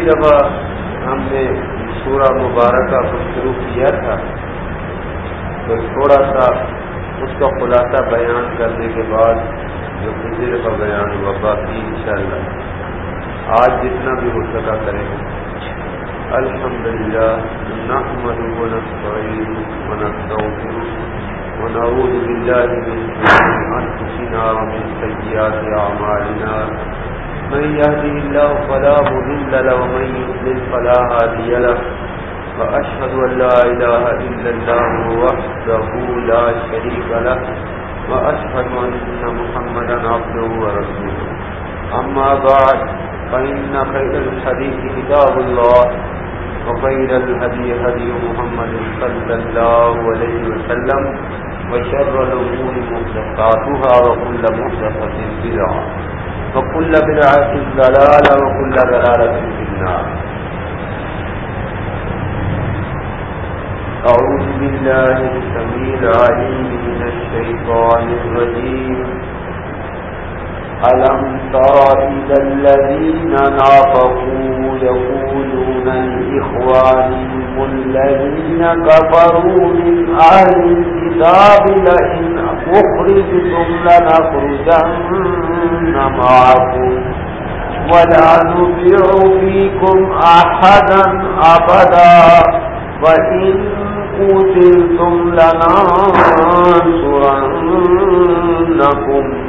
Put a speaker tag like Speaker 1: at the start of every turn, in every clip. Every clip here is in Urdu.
Speaker 1: پچھلی دفعہ ہم نے سورہ مبارکہ کو شروع کیا تھا، تو تھوڑا سا اس کا خلاصہ بیان کرنے کے بعد جو پچھلی دفعہ بیان ہوا، باقی انشاءاللہ۔ آج جتنا بھی ہو سکا کریں۔ الحمد للہ نحمد ونستعين ونستغفر ونعوذ بالله من شرور ومن سيئات من يهده الله فلا مضل له، ومن يضلل فلا هادي له. وأشهد أن لا إله إلا الله وحده لا شريك له، وأشهد أن محمدا عبده ورسوله. أما بعد، فإن خير الحديث كتاب الله، وخير الهدي هدي محمد صلى الله عليه وسلم، وشر الأمور محدثاتها، وكل محدثة بدعة. وكل بدعة ضلالة وكل ضلالة في النار. أعوذ بالله السميع العليم من الشيطان الرجيم. ألم تر إلى الذين نافقوا يقولون لإخوانهم الذين كفروا من أهل الكتاب لئن أخرجتم لنخرجن معكم ولا نبيع فيكم أحدا أبدا وإن قتلتم لننصرنكم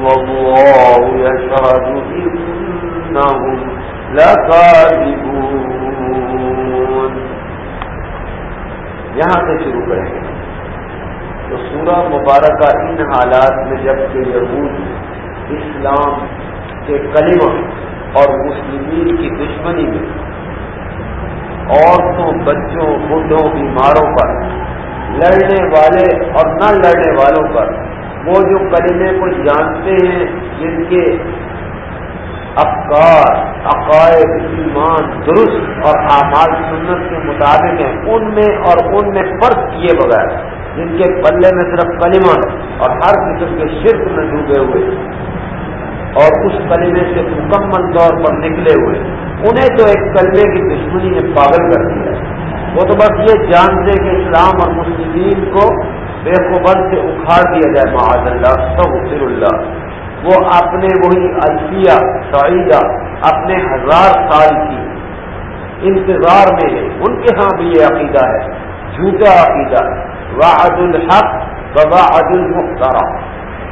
Speaker 1: والله يشهد إنهم لكاذبون۔ یہاں سے شروع کریں گے۔ تو سورہ مبارکہ ان حالات میں جبکہ یہود اسلام کے کلمہ اور مسلمین کی دشمنی میں عورتوں بچوں بڈھوں بیماروں پر لڑنے والے اور نہ لڑنے والوں پر وہ جو کلمے کو جانتے ہیں، جن کے افکار، عقائد، ایمان، درست اور اعمال سنت کے مطابق ہیں، ان میں اور ان میں فرق کیے بغیر، جن کے پلے میں صرف کلمہ اور ہر قسم کے شرک میں ڈوبے ہوئے اور اس کلمے سے مکمل طور پر نکلے ہوئے۔ انہیں تو ایک کلمے کی دشمنی نے پاگل کر دیا۔ وہ تو بس یہ جانتے کہ اسلام اور مسلمین کو بے قبل سے اکھاڑ دیا جائے، معاذ اللہ سب اللہ۔ وہ اپنے وہی الفیہ، سعیدہ، اپنے ہزار سال کی انتظار میں ہے ان کے ہاں بھی یہ عقیدہ ہے، جھوٹا عقیدہ۔ واحد الحق واد المختارا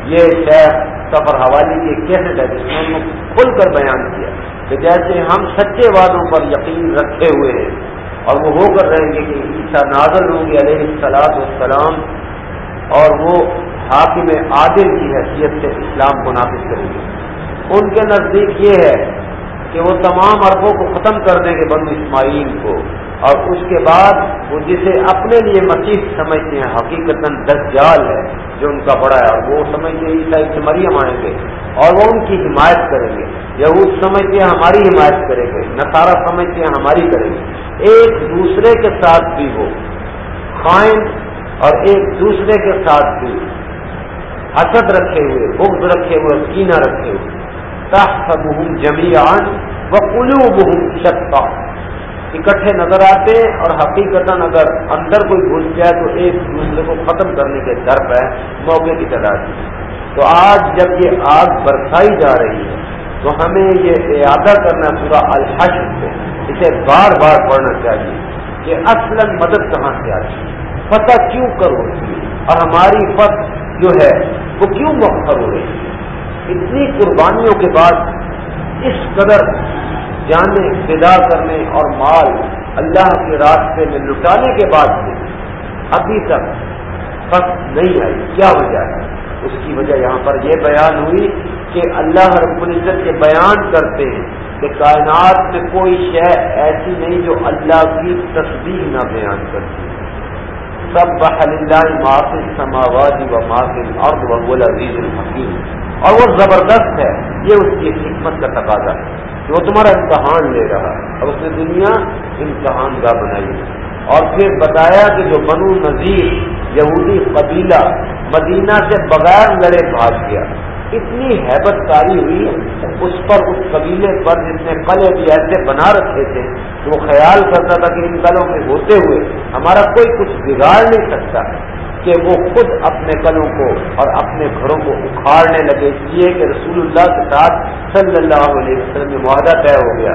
Speaker 1: یہ شیخ سفر حوالی کی کیسے جس نے کھل کر بیان کیا کہ جیسے ہم سچے وادوں پر یقین رکھے ہوئے ہیں۔ اور وہ ہو کر رہیں گے جی کہ عیسیٰ نازل ہوں گے علیہ السلاط والسلام، اور وہ حاکم عادل کی حیثیت سے اسلام کو نافذ کریں گے۔ ان کے نزدیک یہ ہے کہ وہ تمام عربوں کو ختم کر دیں گے بنو اسماعیل کو، اور اس کے بعد وہ جسے اپنے لیے مسیح سمجھتے ہیں حقیقت دجال ہے جو ان کا بڑا ہے، اور وہ سمجھتے ہیں سے مریم آئیں گے۔ اور وہ ان کی حمایت کریں گے۔ یہود سمجھتے ہیں ہماری حمایت کریں گے، نصارہ سمجھتے ہیں ہماری کریں گے۔ ایک دوسرے کے ساتھ بھی وہ خائن اور ایک دوسرے کے ساتھ بھی۔ حسد رکھے ہوئے، بغض رکھے ہوئے، کینہ رکھے ہوئے۔ تحسبهم جميعا وقلوبهم شتى اکٹھے نظر آتے ہیں اور حقیقت اگر اندر کوئی گھس جائے تو ایک دوسرے کو ختم کرنے کے در پہ موقع کی تعداد تو آج جب یہ آگ برسائی جا رہی ہے، تو ہمیں یہ اعادہ کرنا پورا الحش سے، اسے بار بار پڑھنا چاہیے کہ اصل مدد کہاں سے آتی ہے؟ پتہ کیوں کر ہے؟ اور ہماری پت جو ہے، وہ کیوں مؤخر ہو رہی ہے؟ اتنی قربانیوں کے بعد اس قدر جانے، فدا کرنے اور مال اللہ کے راستے میں لٹانے کے بعد بھی ابھی تک فص نہیں آئی۔ کیا وجہ ہے؟ اس کی وجہ یہاں پر یہ بیان ہوئی کہ اللہ رب العزت کے بیان کرتے ہیں کہ کائنات میں کوئی شے ایسی نہیں جو اللہ کی تصدیق نہ بیان کرتی سب بحل اللہ معافی سماوادی و معافی ارد و عزیز الحکیم۔ اور وہ زبردست ہے، یہ اس کی حکمت کا تقاضا ہے۔ کہ وہ تمہارا امتحان لے رہا ہے، اور اس نے دنیا امتحان گاہ بنائی ہے۔ اور پھر بتایا کہ جو بنو نذیر، یہودی قبیلہ مدینہ سے بغیر لڑے بھاگ گیا۔ اتنی حیبت کاری ہوئی اس پر اس قبیلے پر جس نے قلعے بھی ایسے بنا رکھے تھے کہ وہ خیال کرتا تھا کہ ان قلوں میں ہوتے ہوئے ہمارا کوئی کچھ بگاڑ نہیں سکتا کہ وہ خود اپنے قلوں کو اور اپنے گھروں کو اکھاڑنے لگے اس لیے کہ رسول اللہ کے ساتھ صلی اللہ علیہ وسلم میں معاہدہ طے ہو گیا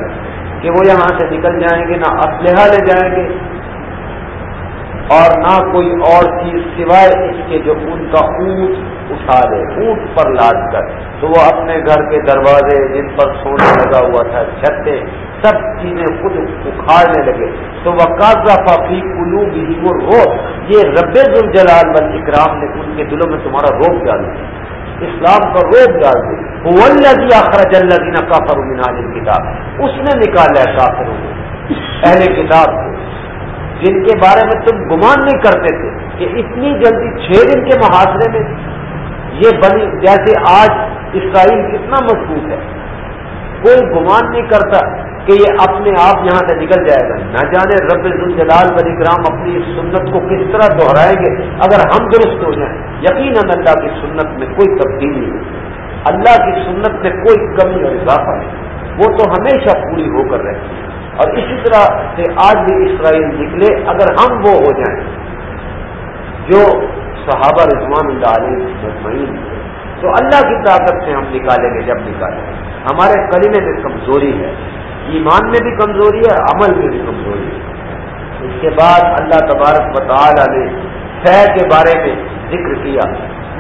Speaker 1: کہ وہ یہاں سے نکل جائیں گے، نہ اسلحہ لے جائیں گے اور نہ کوئی اور چیز سوائے اس کے جو ان کا اونٹ اٹھا دے اونٹ پر لاد کر۔ تو وہ اپنے گھر کے دروازے جن پر سونا لگا ہوا تھا چھتے سب چیزیں خود اکھاڑنے لگے۔ تو وہ کاغذہ فافی کلو بھی وہ رو یہ رب الجلال بل اکرام نے ان کے دلوں میں تمہارا روپ ڈال دیا۔ اسلام کا روپ ڈال دی وہ اللہ اللہ دینا کافر کتاب اس نے نکالا کافروں کو، اہل کتاب کو۔ جن کے بارے میں تم گمان نہیں کرتے تھے کہ اتنی جلدی چھ دن کے محاصرے میں یہ بنی جیسے آج اسرائیل کتنا مضبوط ہے۔ کوئی گمان نہیں کرتا کہ یہ اپنے آپ یہاں سے نکل جائے گا۔ نہ جانے رب الجلال بلی کرام اپنی اس سنت کو کس طرح دہرائیں گے۔ اگر ہم درست ہو جائیں، یقیناً اللہ کی سنت میں کوئی تبدیلی نہیں اللہ کی سنت میں کوئی کمی اور اضافہ نہیں۔ وہ تو ہمیشہ پوری ہو کر رہتی ہے۔ اور اسی طرح سے آج بھی اسرائیل نکلے، اگر ہم وہ ہو جائیں، جو صحابہ رضوان اللہ علیہ مطمئن تو اللہ کی طاقت سے ہم نکالیں گے جب نکالیں گے۔ ہمارے کلیمے میں کمزوری ہے، ایمان میں بھی کمزوری ہے، عمل میں بھی کمزوری ہے۔ اس کے بعد اللہ تبارک بطالہ نے فہ کے بارے میں ذکر کیا،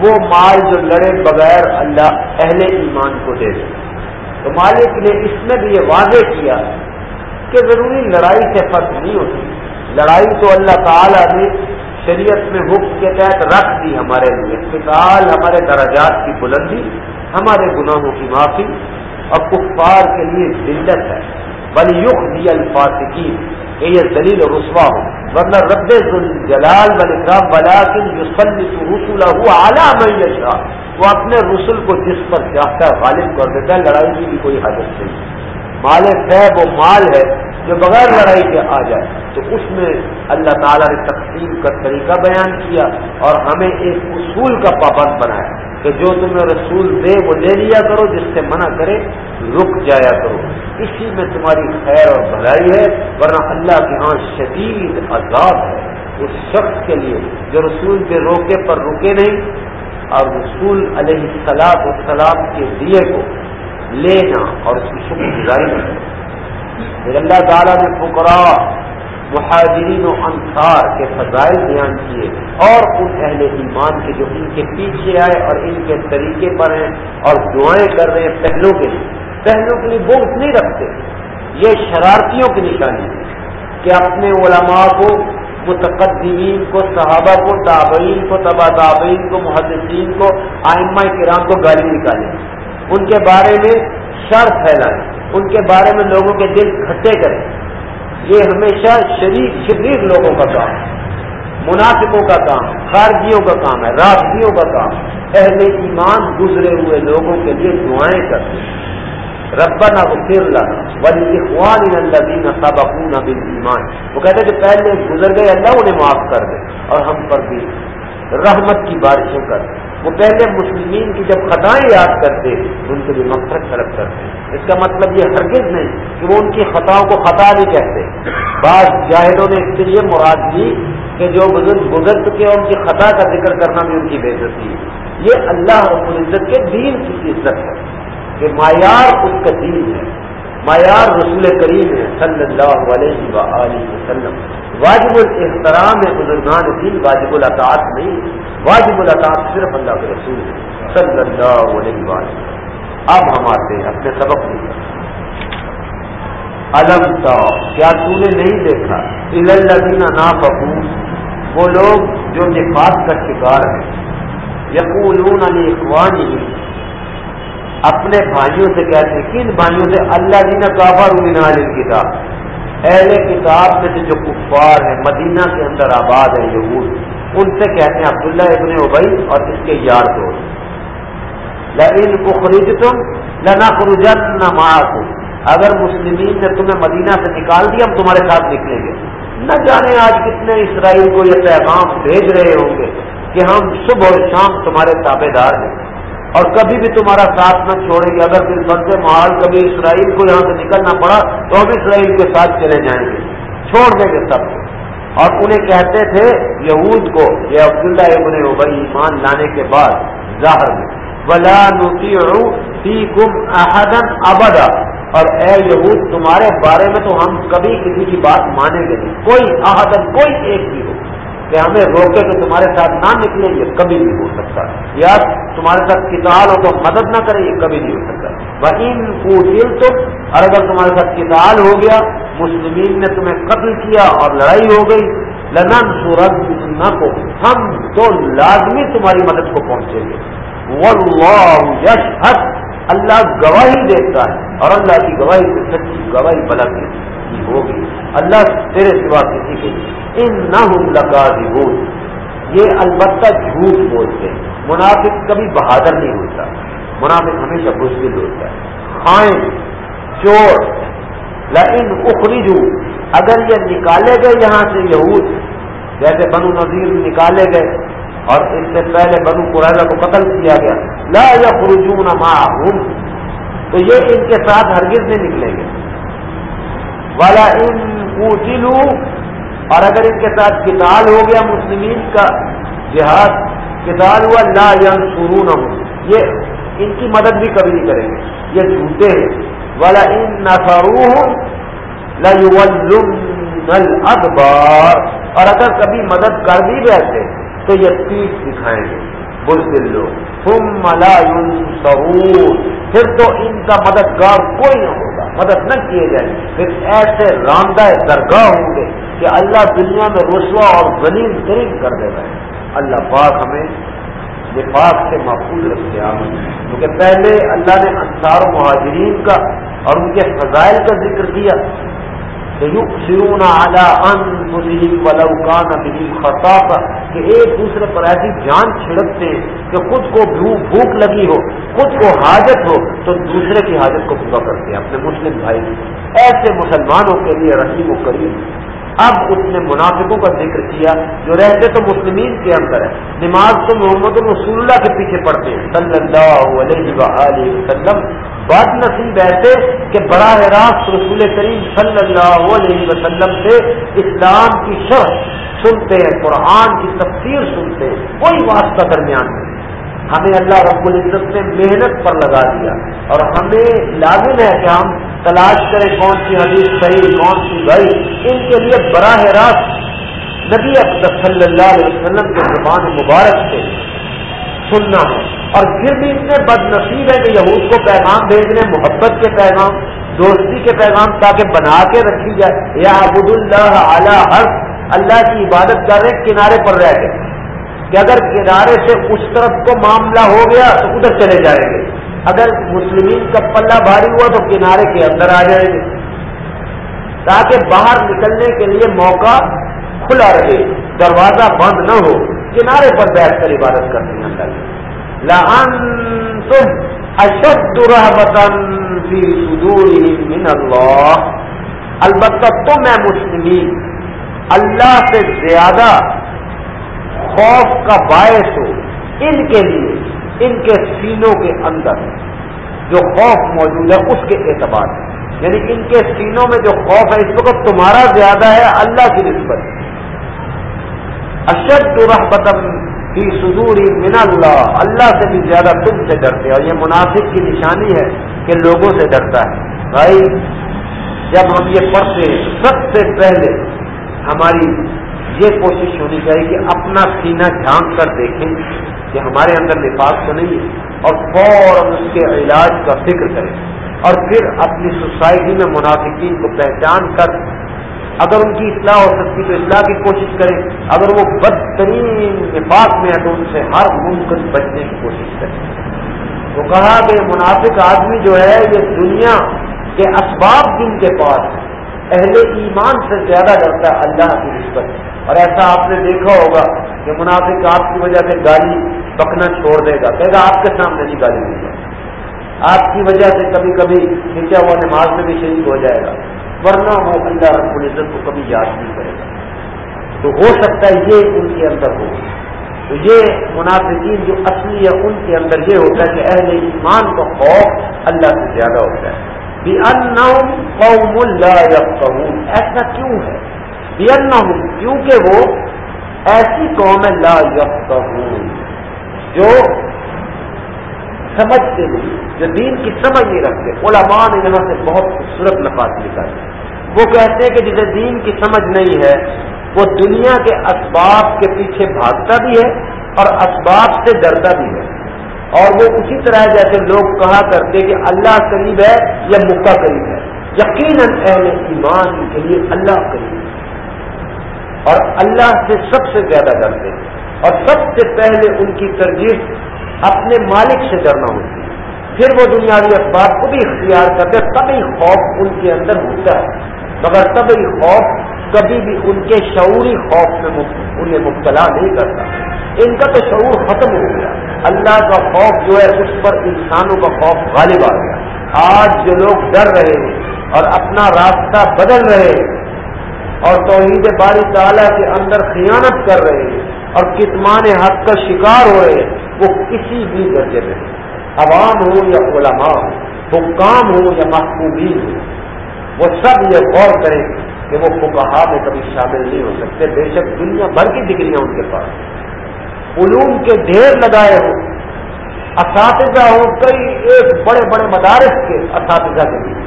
Speaker 1: وہ مال جو لڑے بغیر اللہ اہل ایمان کو دے دے۔ تو مالک نے اس میں بھی یہ واضح کیا کہ ضروری لڑائی سے فرق نہیں ہوتی۔ لڑائی تو اللہ تعالیٰ نے شریعت میں حکم کے تحت رکھ دی ہمارے لیے۔ فکال ہمارے درجات کی بلندی، ہمارے گناہوں کی معافی اور کفار کے لیے ذلت ہے۔ بل یق دی الفاظی کہ یہ دلیل رسوا ہو۔ ورنہ رب جلال بل اکرام بلا رسول اعلیٰ معیشہ وہ اپنے رسول کو جس پر چاہتا ہے غالب کر دیتا ہے، لڑائی کی بھی کوئی حاجت نہیں۔ مال فیب وہ مال ہے جو بغیر لڑائی کے آ جائے۔ تو اس میں اللہ تعالیٰ نے تقسیم کا طریقہ بیان کیا اور ہمیں ایک اصول کا پابند بنایا کہ جو تمہیں رسول دے وہ لے لیا کرو، جس سے منع کرے رک جایا کرو۔ اسی میں تمہاری خیر اور بھلائی ہے، ورنہ اللہ کے ہاں شدید عذاب ہے۔ اس شخص کے لیے جو رسول کے روکے پر رکے نہیں، اور رسول علیہ السلام السلام کے دیے کو لینا اور اس کی شکر گزاری پھر اللہ تعالیٰ نے فکرا مہاجرین و انصار کے فضائل بیان کیے اور ان اہل ایمان کے جو ان کے پیچھے آئے اور ان کے طریقے پر ہیں اور دعائیں کر رہے ہیں پہلوں کے لیے۔ پہلوں کے لیے بوگھ نہیں رکھتے، یہ شرارتیوں کی نشانی ہے کہ اپنے علماء کو، متقدمین کو، صحابہ کو، تابعین کو، تبا تابعین کو، محدثین کو، آئمہ کرام کو گالی نکالیں۔ ان کے بارے میں شر پھیلائیں، ان کے بارے میں لوگوں کے دل کھٹے کریں۔ یہ ہمیشہ شریف شریر لوگوں کا کام ہے۔ مناسبوں کا کام، خارجیوں کا کام ہے رابطیوں کا کام۔ اہل ایمان گزرے ہوئے لوگوں کے لیے دعائیں کرتے ہیں۔ ربنا غفر لنا ولاخوان الذين سبقونا بالایمان وہ کہتے ہیں کہ پہلے گزر گئے، اللہ انہیں معاف کر دے اور ہم پر بھی رحمت کی بارشیں کر وہ پہلے مسلمین کی جب خطائیں یاد کرتے، ان کے لیے مقصد طلب کرتے۔ اس کا مطلب یہ ہرگز نہیں کہ وہ ان کی خطاؤں کو خطا نہیں کہتے۔ بعض جاہدوں نے اس سے یہ مراد دی کہ جو بزرگ گزر چکے ان کی خطا کا ذکر کرنا بھی ان کی بےزتی ہے۔ یہ اللہ رب العزت کے دین کی عزت ہے کہ معیار اس کا دین ہے۔ معیار رسول کریم ہے صلی اللہ علیہ وسلم، واجب الحترام ہے بزرگان دین واجب الاطاعت نہیں، واجب الاطاعت صرف اللہ کے رسول ہے صلی اللہ علیہ وسلم۔ اب ہم آتے ہیں، اپنے سبق نہیں علم تا، کیا تو نے نہیں دیکھا؟ الدینہ نا ببو وہ لوگ جو نفاذ کا شکار ہیں۔ یقولون علی اخوانی اپنے بھائیوں سے کہتے ہیں کن بھائیوں سے؟ اللہ جی نے کافر عالم کتاب۔ اہل کتاب میں سے جو کفار ہیں، مدینہ کے اندر آباد ہے یہود، ان سے کہتے ہیں، عبداللہ ابن ابئی اور اس کے یار دوست۔ ان کو خرید تم نہ خروجن نہ اگر مسلمین نے تمہیں مدینہ سے نکال دیا، ہم تمہارے ساتھ نکلیں گے۔ نہ جانے آج کتنے اسرائیل کو یہ پیغام بھیج رہے ہوں گے کہ ہم صبح اور شام تمہارے تابے دار ہیں۔ اور کبھی بھی تمہارا ساتھ نہ چھوڑیں گے اگر دل بندے محال کبھی اسرائیل کو یہاں سے نکلنا پڑا تو ہم اسرائیل کے ساتھ چلے جائیں گے۔ چھوڑ دیں گے سب۔ کو اور انہیں کہتے تھے یہود کو، یہ عبداللہ ابن ابئی ایمان لانے کے بعد ظاہر میں، ولا نوتی کم احدن ابدا اور اے یہود، تمہارے بارے میں تو ہم کبھی کسی کی بات مانیں گے نہیں۔ کوئی احدن کوئی ایک بھی ہو۔ کہ ہمیں روکے کہ تمہارے ساتھ نہ نکلے، یہ کبھی نہیں ہو سکتا۔ یا تمہارے ساتھ کتاب ہو تو مدد نہ کرے، یہ کبھی نہیں ہو سکتا۔ بہین کو تو اور اگر تمہارے ساتھ کتاب ہو گیا، مسلمین نے تمہیں قتل کیا اور لڑائی ہو گئی لنن سورج نہ کو ہم تو لازمی تمہاری مدد کو پہنچیں گے۔ واللہ یشہد اللہ گواہی دیتا ہے اور اللہ کی گواہی سے سچی گواہی بلند ہوگی۔ اللہ تیرے سوا کسی کے ان نہ لگا یہ البتہ جھوٹ بولتے ہیں۔ منافق کبھی بہادر نہیں ہوتا۔ منافق ہمیشہ بزدل ہوتا ہے۔ خائن، چور۔ لن اخری اگر یہ نکالے گئے یہاں سے یہود، جیسے بنو نذیر نکالے گئے، اور اس سے پہلے بنو قرآن کو قتل کیا گیا۔ لا یا خرجون تو یہ ان کے ساتھ ہرگز نہیں نکلیں گے۔ والا ان اور اگر ان کے ساتھ کتال ہو گیا مسلمین کا جہاد کتال ہوا، لا ینصرون یہ ان کی مدد بھی کبھی نہیں کریں گے۔ یہ جھوٹے ہیں۔ والا ان نفروہ ادبار اور اگر کبھی مدد کر بھی بیٹھے تو یہ پیٹ دکھائیں گے۔ بزدل لوگ۔ تم ملا پھر تو ان کا مددگار کوئی نہ ہوگا مدد نہ کیے جائیں۔ پھر ایسے راندہ درگاہ ہوں گے کہ اللہ دنیا میں رسوا اور ذلیل ترین کر دے گا۔ اللہ پاک ہمیں نفاق سے محفوظ رکھتے آپ کیونکہ پہلے اللہ نے انصار و مہاجرین کا اور ان کے فضائل کا ذکر کیا۔ سرون اعلیٰ ان بهم خطا کہ ایک دوسرے پر ایسی جان چھڑکتے ہیں کہ خود کو بھوک لگی ہو، خود کو حاجت ہو، تو دوسرے کی حاجت کو پورا کرتے ہیں اپنے مسلم بھائی۔ ایسے مسلمانوں کے لیے رحیم و کریم اب اس نے منافقوں کا ذکر کیا جو رہتے تو مسلمین کے اندر ہے نماز تو محمد رسول اللہ کے پیچھے پڑتے ہیں۔ صلی اللہ علیہ وسلم۔ بد نصیب ایسے کہ براہ راست رسول کریم صلی اللہ علیہ وسلم سے اسلام کی شرح سنتے ہیں، قرآن کی تفسیر سنتے ہیں۔ کوئی واسطہ درمیان نہیں۔ ہمیں اللہ رب العزت نے محنت پر لگا دیا اور ہمیں لازم ہے کہ ہم تلاش کریں کون سی حدیث صحیح، کون سی گئی ان کے لیے براہ راست نبی اکبر صلی اللہ علیہ وسلم کے زبان مبارک سے سننا ہے۔ اور پھر بھی اتنے بد نصیب ہے کہ یہود کو پیغام بھیجنے، محبت کے پیغام، دوستی کے پیغام تاکہ بنا کے رکھی جائے۔ یا ابود اللہ اعلیٰ ہر اللہ کی عبادت کر رہے کنارے پر رہ کے کہ اگر کنارے سے اس طرف کو معاملہ ہو گیا تو ادھر چلے جائیں گے۔ اگر مسلمین کا پلہ بھاری ہوا تو کنارے کے اندر آ جائیں گے۔ تاکہ باہر نکلنے کے لیے موقع کھلا رہے، دروازہ بند نہ ہو، کنارے پر بیٹھ کر عبادت کرتے ہیں اللہ لہن تم اشد من اللہ۔ البتہ تم ہے مسلمین، اللہ سے زیادہ خوف کا باعث ہو ان کے لیے، ان کے سینوں کے اندر جو خوف موجود ہے، اس کے اعتبار سے۔ یعنی ان کے سینوں میں جو خوف ہے، اس وقت تمہارا زیادہ ہے، اللہ کی نسبت۔ اشد رحبتم فی صدوری من اللہ۔ اللہ سے بھی زیادہ تم سے ڈرتے اور یہ مناسب کی نشانی ہے کہ لوگوں سے ڈرتا ہے۔ بھائی، جب ہم یہ پڑھتے سب سے پہلے ہماری یہ کوشش ہونی چاہیے کہ اپنا سینہ جھانک کر دیکھیں کہ ہمارے اندر نفاق تو نہیں ہے، اور فوراً اس کے علاج کا فکر کریں۔ اور پھر اپنی سوسائٹی میں منافقین کو پہچان کر اگر ان کی اصلاح ہو سکتی تو اصلاح کی کوشش کریں۔ اگر وہ بدترین نفاق میں ہے تو ان سے ہر ممکن بچنے کی کوشش کریں۔ تو کہا کہ منافق آدمی جو ہے، یہ دنیا کے اسباب جن کے پاس اہل ایمان سے زیادہ ڈرتا ہے اللہ کی نسبت اور ایسا آپ نے دیکھا ہوگا کہ منافق آپ کی وجہ سے گالی پکنا چھوڑ دے گا، کہے گا آپ کے سامنے نہیں گالی دی جائے آپ کی وجہ سے کبھی کبھی نیچا ہوا نماز میں بھی شہید ہو جائے گا، ورنہ وہ اللہ رب العزت کو کبھی یاد نہیں کرے گا۔ تو ہو سکتا ہے یہ ان کے اندر ہو۔ تو یہ منافقین جو اصلی ہے ان کے اندر یہ ہوتا ہے کہ اہل ایمان کا خوف اللہ سے زیادہ ہوتا ہے۔ بھی قوم اللہ ایسا کیوں ہے؟ بھی کیونکہ وہ ایسی قوم لا یفتہون جو سمجھتے نہیں، جو دین کی سمجھ نہیں رکھتے۔ علماء نے یہاں سے بہت خوبصورت نفاذ نکالے وہ کہتے ہیں کہ جسے دین کی سمجھ نہیں ہے، وہ دنیا کے اسباب کے پیچھے بھاگتا بھی ہے اور اسباب سے ڈرتا بھی ہے۔ اور وہ اسی طرح جیسے لوگ کہا کرتے کہ اللہ قریب ہے یا مکہ قریب ہے۔ یقیناً اہل ایمان کے لیے اللہ قریب ہے۔ اور اللہ سے سب سے زیادہ ڈرتے ہیں۔ اور سب سے پہلے ان کی ترجیح اپنے مالک سے ڈرنا ہوتی ہے۔ پھر وہ دنیاوی اسباب کو بھی اختیار کرتے تبھی خوف ان کے اندر ہوتا ہے۔ مگر تبھی خوف کبھی بھی ان کے شعوری خوف میں انہیں مبتلا نہیں کرتا۔ ان کا تو شعور ختم ہو گیا۔ اللہ کا خوف جو ہے، اس پر انسانوں کا خوف غالب آ گیا۔ آج جو لوگ ڈر رہے ہیں اور اپنا راستہ بدل رہے ہیں، اور توحید باری تعالیٰ کے اندر خیانت کر رہے ہیں، اور کتمان حق کا شکار ہو رہے ہیں، وہ کسی بھی درجے میں عوام ہو یا علماء ہو، حکام ہو یا محکومین ہو، وہ سب یہ غور کریں کہ وہ فکہ میں کبھی شامل نہیں ہو سکتے۔ بے شک دنیا بھر کی ڈگریاں ان کے پاس علوم کے ڈھیر لگائے ہوں۔ اساتذہ ہوں، کئی ایک بڑے بڑے مدارس کے اساتذہ کے لیے۔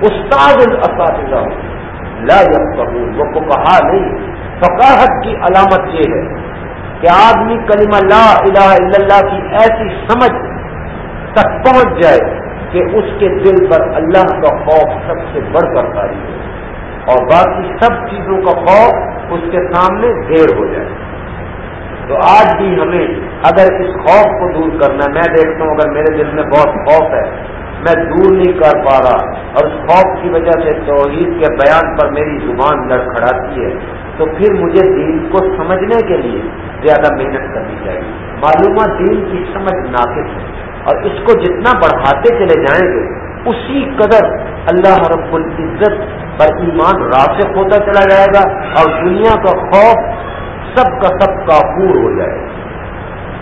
Speaker 1: استاد اساتذہ ہوں۔ لا قبول وہ فکہ نہیں۔ فقاہت کی علامت یہ ہے کہ آدمی کلمہ لا الہ الا اللہ کی ایسی سمجھ تک پہنچ جائے کہ اس کے دل پر اللہ کا خوف سب سے بڑھ کر پاری ہے اور باقی سب چیزوں کا خوف اس کے سامنے دیر ہو جائے۔ تو آج بھی ہمیں اگر اس خوف کو دور کرنا میں دیکھتا ہوں اگر میرے دل میں بہت خوف ہے، میں دور نہیں کر پا رہا اور اس خوف کی وجہ سے توحید کے بیان پر میری زبان لڑکھڑاتی ہے، تو پھر مجھے دین کو سمجھنے کے لیے زیادہ محنت کرنی چاہیے۔ معلومات دین کی سمجھ ناقص ہے اور اس کو جتنا بڑھاتے چلے جائیں گے، اسی قدر اللہ رب العزت پر ایمان راسخ ہوتا چلا جائے گا اور دنیا کا خوف سب کا سب کافور ہو جائے۔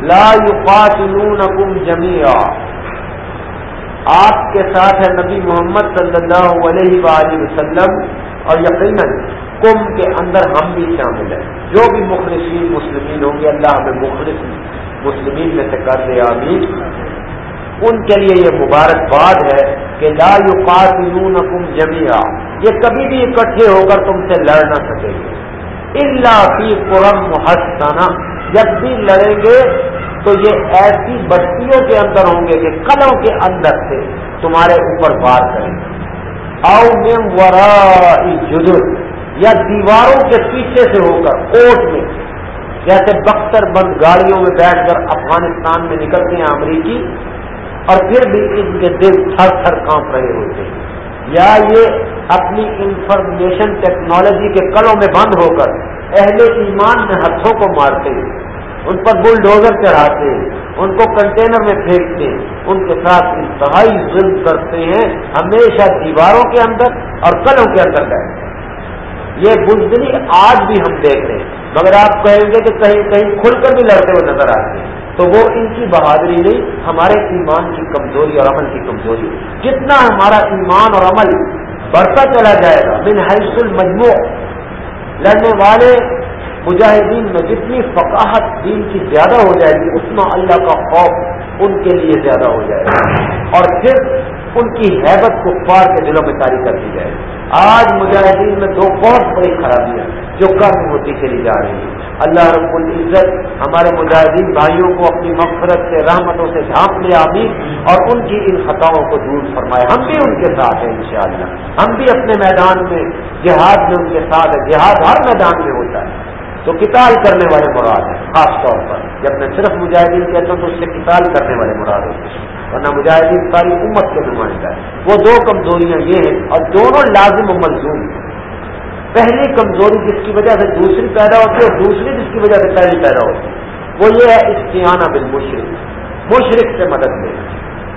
Speaker 1: لا یقاتلونکم جميعا آپ کے ساتھ ہے نبی محمد صلی اللہ علیہ وآلہ وسلم اور یقیناً کم کے اندر ہم بھی شامل ہیں۔ جو بھی مخلصین مسلمین ہوں گے، اللہ ہمیں مخلص مسلمین میں سے کر دے آمین۔ ان کے لیے یہ مبارکباد ہے کہ لا یقاتلونکم جميعا یہ کبھی بھی اکٹھے ہو کر تم سے لڑ نہ سکیں گے۔ اللہ فی قرم محسنہ۔ جب بھی لڑیں گے تو یہ ایسی بستیوں کے اندر ہوں گے کہ قلوں کے اندر سے تمہارے اوپر بار کریں۔ گے او من وراء جدر، یا دیواروں کے پیچھے سے ہو کر کوٹ میں۔ جیسے بختر بند گاڑیوں میں بیٹھ کر افغانستان میں نکلتے ہیں امریکی، اور پھر بھی ان کے دل تھر تھر کانپ رہے ہوتے ہیں۔ یا یہ اپنی انفارمیشن ٹیکنالوجی کے کلوں میں بند ہو کر اہل ایمان میں ہاتھوں کو مارتے، ان پر بلڈوزر چڑھاتے، ان کو کنٹینر میں پھینکتے، ان کے ساتھ انتہائی ظلم کرتے ہیں، ہمیشہ دیواروں کے اندر اور کلوں کے اندر بیٹھتے یہ بزدلی آج بھی ہم دیکھ رہے ہیں۔ مگر آپ کہیں گے کہ کہیں کہیں کھل کر بھی لڑتے ہوئے نظر آتے ہیں۔ تو وہ ان کی بہادری نہیں، ہمارے ایمان کی کمزوری اور عمل کی کمزوری۔ جتنا ہمارا ایمان اور عمل بڑھتا چلا جائے گا، من حیث المجموع، لڑنے والے مجاہدین میں جتنی فقاہت دین کی زیادہ ہو جائے گی، اتنا اللہ کا خوف ان کے لیے زیادہ ہو جائے گا۔ اور پھر ان کی حیبت کو پار کے دلوں میں تاریخ کر دی جائے۔ آج مجاہدین میں دو بہت بڑی خرابیاں جو کم ہوتی چلی جا رہی ہیں۔ اللہ رب العزت ہمارے مجاہدین بھائیوں کو اپنی مفرت سے، رحمتوں سے ڈھانپ لے آبی اور ان کی ان خطاؤں کو دور فرمائے۔ ہم بھی ان کے ساتھ ہیں انشاءاللہ۔ ہم بھی اپنے میدان میں جہاد میں ان کے ساتھ ہیں۔ جہاد ہر میدان میں ہوتا ہے۔ تو کتاب کرنے والے مراد ہیں، خاص طور پر۔ جب میں صرف مجاہدین کہتا ہوں تو اس سے کتاب کرنے والے مراد ہوتے ہیں۔ ورنہ مجاہدین ساری امت کے نمائندہ ہے وہ دو کمزوریاں یہ ہیں اور دونوں لازم و ملزوم ہیں۔ پہلی کمزوری جس کی وجہ سے دوسری پیدا ہوتی ہے اور دوسری جس کی وجہ سے پہلی پیدا ہوتی ہے۔ وہ یہ ہے استعانہ بال مشرق مشرق سے مدد لینا۔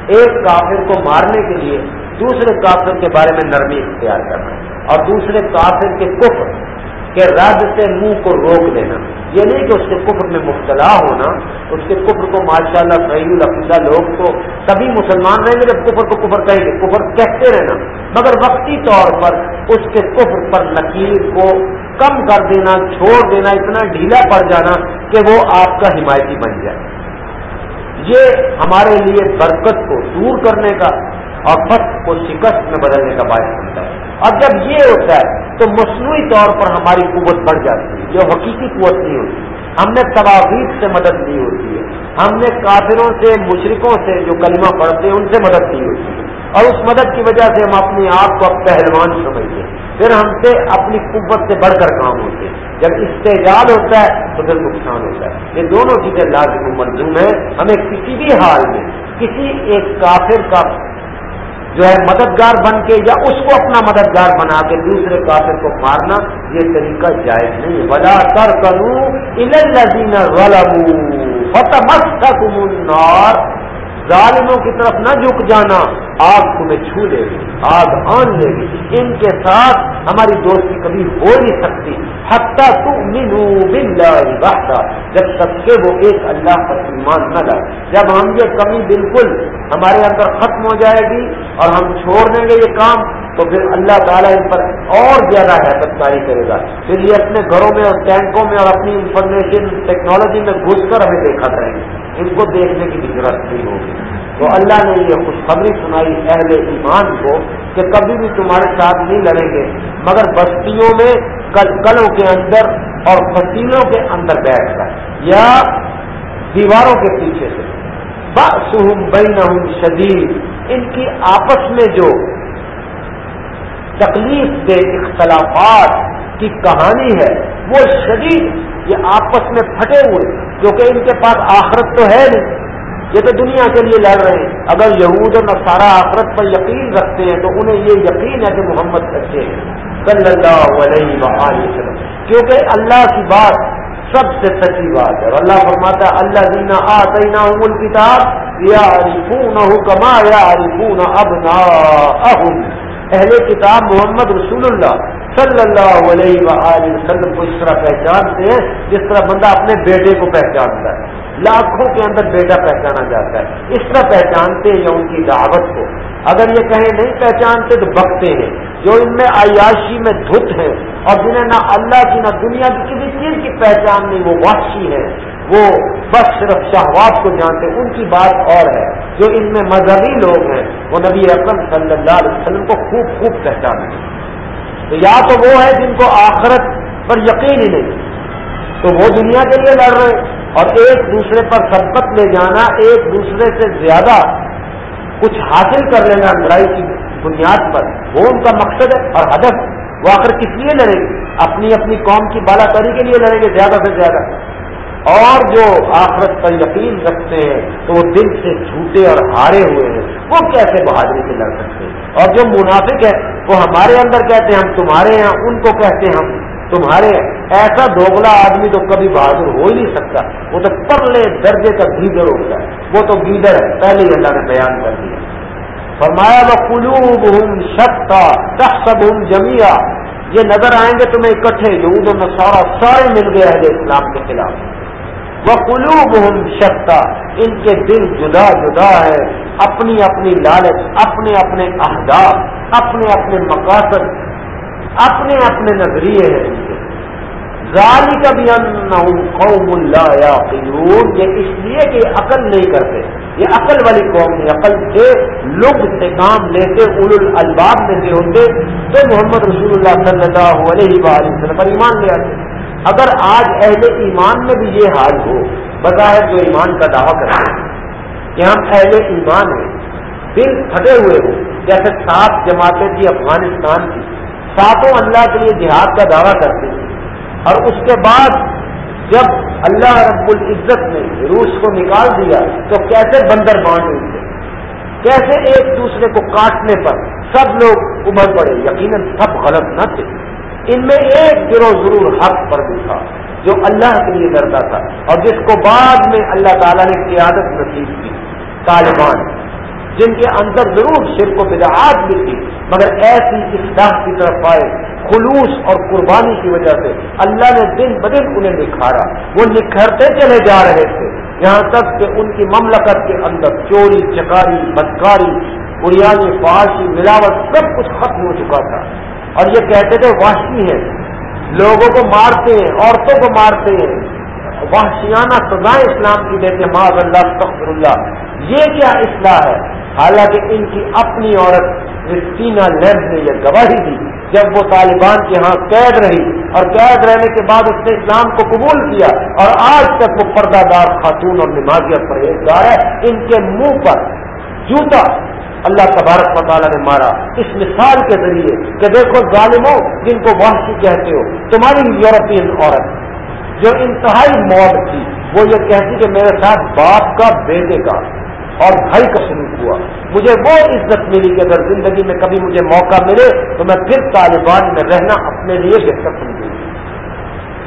Speaker 1: ایک کافر کو مارنے کے لیے دوسرے کافر کے بارے میں نرمی اختیار کرنا اور دوسرے کافر کے کفر کہ رد سے منہ کو روک دینا یہ نہیں کہ اس کے کفر میں مبتلا ہونا، اس کے کفر کو ماشاء اللہ صحیح الفیدہ لوگ تو تبھی مسلمان رہیں گے جب کفر کو کفر کہیں گے، کفر کہتے رہنا۔ مگر وقتی طور پر اس کے کفر پر لکیر کو کم کر دینا، چھوڑ دینا، اتنا ڈھیلا پڑ جانا کہ وہ آپ کا حمایتی بن جائے۔ یہ ہمارے لیے برکت کو دور کرنے کا اور فت کو شکست میں بدلنے کا باعث بنتا ہے۔ اور جب یہ ہوتا ہے تو مصنوعی طور پر ہماری قوت بڑھ جاتی ہے یہ حقیقی قوت نہیں ہوتی۔ ہم نے تواویز سے مدد لی ہوتی ہے۔ ہم نے کافروں سے مشرقوں سے جو کلمہ پڑھتے ہیں، ان سے مدد لی ہوتی ہے۔ اور اس مدد کی وجہ سے ہم اپنے آپ کو اب پہلوان سمجھتے ہیں۔ پھر ہم سے اپنی قوت سے بڑھ کر کام ہوتے ہیں۔ جب استحجال ہوتا ہے، تو پھر نقصان ہوتا ہے۔ یہ دونوں چیزیں لازم منظوم ہے ہمیں کسی بھی حال میں کسی ایک کافر کا جو ہے مددگار بن کے یا اس کو اپنا مددگار بنا کے دوسرے کافر کو مارنا، یہ طریقہ جائز نہیں ولا کر کروں ظالموں کی طرف نہ جھک جانا، آگ تمہیں چھو لے گی، آگ آن لے گی۔ ان کے ساتھ ہماری دوستی کبھی ہو نہیں سکتی۔ حتیٰ مینو بہتا جب تک کہ وہ ایک اللہ پر ایمان نہ لائے۔ جب ہم یہ کمی بالکل ہمارے اندر ختم ہو جائے گی اور ہم چھوڑ دیں گے یہ کام تو پھر اللہ تعالیٰ ان پر اور زیادہ حیرت کاری کرے گا۔ پھر یہ اپنے گھروں میں اور ٹینکوں میں اور اپنی انفارمیشن ٹیکنالوجی میں گھس کر ہمیں دیکھا کریں گے۔ ان کو دیکھنے کی بھی ضرورت نہیں ہوگی۔ تو اللہ نے یہ خوشخبری سنائی اہل ایمان کو کہ کبھی بھی تمہارے ساتھ نہیں لڑیں گے، مگر بستیوں میں کلوں کے اندر اور فصیلوں کے اندر بیٹھ کر۔ یا دیواروں کے پیچھے سے۔ بسم بین شدید۔ ان کی آپس میں جو تکلیف دہ اختلافات کی کہانی ہے۔ وہ شدید یہ آپس میں پھٹے ہوئے، کیونکہ ان کے پاس آخرت تو ہے نہیں۔ یہ تو دنیا کے لیے لڑ رہے ہیں۔ اگر یہود و نصارہ آخرت پر یقین رکھتے ہیں، تو انہیں یہ یقین ہے کہ محمد سچے ہیں۔ صلی اللہ علیہ وسلم۔ کیونکہ اللہ کی بات سب سے سچی بات ہے۔ اور اللہ فرماتا ہے اللہ دینا آنا امول کتاب یا کما یا اب نا اہل کتاب محمد رسول اللہ صلی اللہ علیہ وسلم کو اس طرح پہچانتے ہیں، جس طرح بندہ اپنے بیٹے کو پہچانتا ہے۔ لاکھوں کے اندر بیٹا پہچانا جاتا ہے۔ اس طرح پہچانتے ہیں یا ان کی دعوت کو۔ اگر یہ کہیں نہیں پہچانتے تو بکتے ہیں۔ جو ان میں عیاشی میں دھت ہے اور جنہیں نہ اللہ کی نہ دنیا کی کسی چیز کی پہچان نہیں، وہ وحشی ہے وہ بس صرف شہوات کو جانتے ان کی بات اور ہے۔ جو ان میں مذہبی لوگ ہیں، وہ نبی اکرم صلی اللہ علیہ وسلم کو خوب خوب پہچانتے تو یا تو وہ ہے جن کو آخرت پر یقین ہی نہیں، تو وہ دنیا کے لیے لڑ رہے اور ایک دوسرے پر سبقت لے جانا، ایک دوسرے سے زیادہ کچھ حاصل کر لینا لڑائی کی بنیاد پر، وہ ان کا مقصد ہے اور ہدف وہ آخر کس لیے لڑیں گے؟ اپنی اپنی قوم کی بالا کری کے لیے لڑیں گے، زیادہ سے زیادہ۔ اور جو آخرت پر یقین رکھتے ہیں تو وہ دل سے جھوٹے اور ہارے ہوئے ہیں، وہ کیسے بہادری سے لڑ سکتے ہیں؟ اور جو منافق ہے وہ ہمارے اندر کہتے ہیں، ہم تمہارے یہاں ان کو کہتے ہیں، ہم تمہارے ایسا دوگلا آدمی تو کبھی بہادر ہو ہی نہیں سکتا۔ وہ تو پرلے درجے کا گیدڑ ہوتا ہے وہ تو گیدڑ ہے۔ پہلے ہی اللہ نے بیان کر دیا۔ فرمایا وہ قلوب ہوں شکتا سب ہوں جمیا یہ نظر آئیں گے تمہیں اکٹھے۔ یہود و سارا سارے مل گئے ہیں اسلام کے خلاف۔ وہ قلوب ہوں شکتا ان کے دل جدا جدا ہے، اپنی اپنی لالچ، اپنے اپنے اہداف، اپنے اپنے مقاصد، اپنے اپنے نظریے ہیں ظالی کا بھی قوم اللہ یا یہ اس لیے کہ عقل نہیں کرتے۔ یہ عقل والی قوم نہیں، عقل سے لوگ سے کام لیتے اول الباب میں سے ہوتے۔ تو محمد رسول اللہ صلی اللہ علیہ وسلم پر ایمان لے آتے۔ اگر آج اہل ایمان میں بھی یہ حال ہو، بظاہر جو ایمان کا دعویٰ کرتے ہیں، کہ ہم اہل ایمان ہیں، دل پھٹے ہوئے ہوں، جیسے سات جماعتیں تھی افغانستان کی، ساتوں اللہ کے لیے جہاد کا دعویٰ کرتے ہیں۔ اور اس کے بعد جب اللہ رب العزت نے روس کو نکال دیا، تو کیسے بندر بانٹ ہوئے؟ کیسے ایک دوسرے کو کاٹنے پر سب لوگ ابھر پڑے یقیناً سب غلط نہ تھے۔ ان میں ایک گروہ ضرور حق پر بھی تھا، جو اللہ کے لیے ڈرتا تھا اور جس کو بعد میں اللہ تعالیٰ نے قیادت نصیب کی، طالبان، جن کے اندر ضرور شرک و بدعات بھی تھی، مگر ایسی اصلاح کی طرف آئے، خلوص اور قربانی کی وجہ سے اللہ نے دن بدن انہیں نکھارا۔ وہ نکھرتے چلے جا رہے تھے، یہاں تک کہ ان کی مملکت کے اندر چوری، چکاری، بدکاری، بریانی، فارسی، ملاوٹ سب کچھ ختم ہو چکا تھا۔ اور یہ کہتے تھے واشی ہے۔ لوگوں کو مارتے ہیں، عورتوں کو مارتے ہیں۔ وحشیانہ سزائیں اسلام کی دیتے ہیں معذ اللہ تخر اللہ۔ یہ کیا اصلاح ہے؟ حالانکہ ان کی اپنی عورت کرسٹینا لیب نے یہ گواہی دی، جب وہ طالبان کے ہاں قید رہی اور قید رہنے کے بعد اس نے اسلام کو قبول کیا اور آج تک وہ پردہ دار خاتون اور نمازیہ پرہیزگار ہے۔ ان کے منہ پر جوتا اللہ تبارک مطالعہ نے مارا اس مثال کے ذریعے کہ دیکھو ظالموں جن کو وحشی کہتے ہو، تمہاری یورپین عورت جو انتہائی موت تھی، وہ یہ کہتی کہ میرے ساتھ باپ کا، بیٹے کا اور بھائی کا سلوک ہوا۔ مجھے وہ عزت ملی کہ اگر زندگی میں کبھی مجھے موقع ملے تو میں پھر طالبان میں رہنا اپنے لیے بہتر سمجھوں۔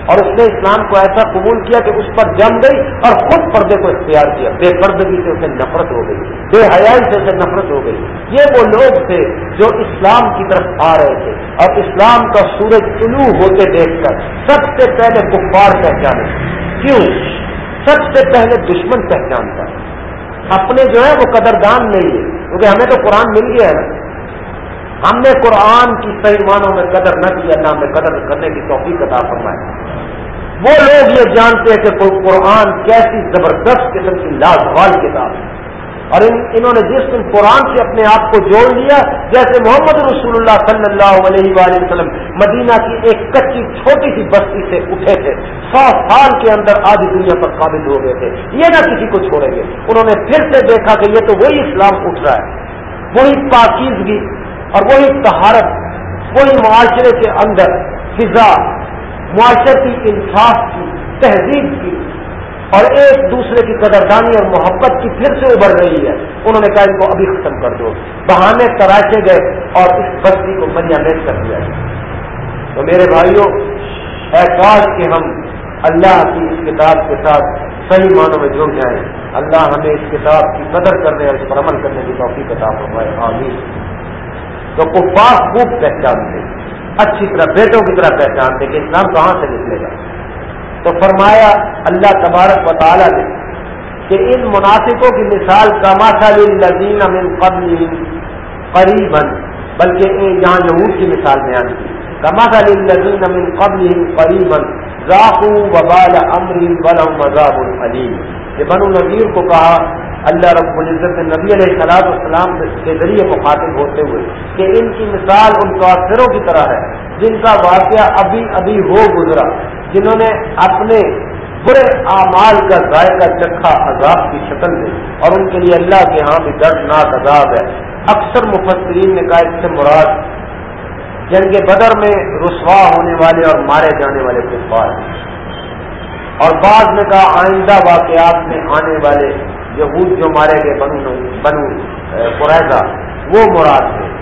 Speaker 1: اور اس نے اسلام کو ایسا قبول کیا کہ اس پر جم گئی اور خود پردے کو اختیار کیا۔ بے پردگی سے اسے نفرت ہو گئی۔ بے حیائی سے اسے نفرت ہو گئی۔ یہ وہ لوگ تھے جو اسلام کی طرف آ رہے تھے۔ اور اسلام کا سورج طلوع ہوتے دیکھ کر سب سے پہلے کفار پہچانے۔ کیوں؟ سب سے پہلے دشمن پہچانتا۔ اپنے جو ہے وہ قدردان نہیں ہے کیونکہ ہمیں تو قرآن مل گیا ہے نا۔ ہم نے قرآن کی صحیح معنوں میں قدر نہ کی، اللہ میں قدر کرنے کی توفیق عطا فرمائے وہ لوگ یہ جانتے ہیں کہ قرآن کیسی زبردست قسم کی لازوال کتاب ہے۔ اور ان انہوں نے جس دن قرآن سے اپنے آپ کو جوڑ لیا، جیسے محمد رسول اللہ صلی اللہ علیہ وآلہ وسلم مدینہ کی ایک کچی چھوٹی سی بستی سے اٹھے تھے۔ سو سال کے اندر آدھی دنیا پر قابل ہو گئے تھے۔ یہ نہ کسی کو چھوڑیں گے۔ انہوں نے پھر سے دیکھا کہ یہ تو وہی اسلام اٹھ رہا ہے۔ وہی پاکیزگی اور وہی تہارت وہی معاشرے کے اندر فضا معاشرتی انصاف کی، تہذیب کی، اور ایک دوسرے کی قدردانی اور محبت کی پھر سے ابھر رہی ہے۔ انہوں نے کہا ان کو ابھی ختم کر دو۔ بہانے تراشے گئے اور اس بستی کو مریا میٹ کر دیا۔ تو میرے بھائیوں احساس کہ ہم اللہ کی اس کتاب کے ساتھ صحیح معنوں میں جڑ جائیں۔ اللہ ہمیں اس کتاب کی قدر کرنے اور اس پر عمل کرنے کی توفیق عطا فرمائے۔ آمین۔ تو کفار خوب پہچانتے اچھی طرح بیٹوں کی طرح پہچانتے کہ اسلام کہاں سے نکلے گا۔ تو فرمایا اللہ تبارک و تعالیٰ نے کہ ان مناسبوں کی مثال لذین من قبل قریب بلکہ یہاں یہود کی مثال بیان کی۔ کماسا لذین من قبل قریب ذاقو وبال امر ولم مذاب العلیم یہ بنو نذیر کو کہا اللہ رب العزت نبی علیہ السلام السلام کے ذریعے مخاطب ہوتے ہوئے کہ ان کی مثال ان کافروں کی طرح ہے، جن کا واقعہ ابھی ابھی ہو گزرا، جنہوں نے اپنے برے اعمال کا ذائقہ چکھا عذاب کی شکل میں اور ان کے لیے اللہ کے ہاں بھی دردناک عذاب ہے۔ اکثر مفسرین نے کہا اس سے مراد جنگ بدر میں رسوا ہونے والے اور مارے جانے والے کفار اور بعد میں کہا آئندہ واقعات میں آنے والے یہود جو مارے گئے بنو بنو قریضہ، وہ مراد تھے۔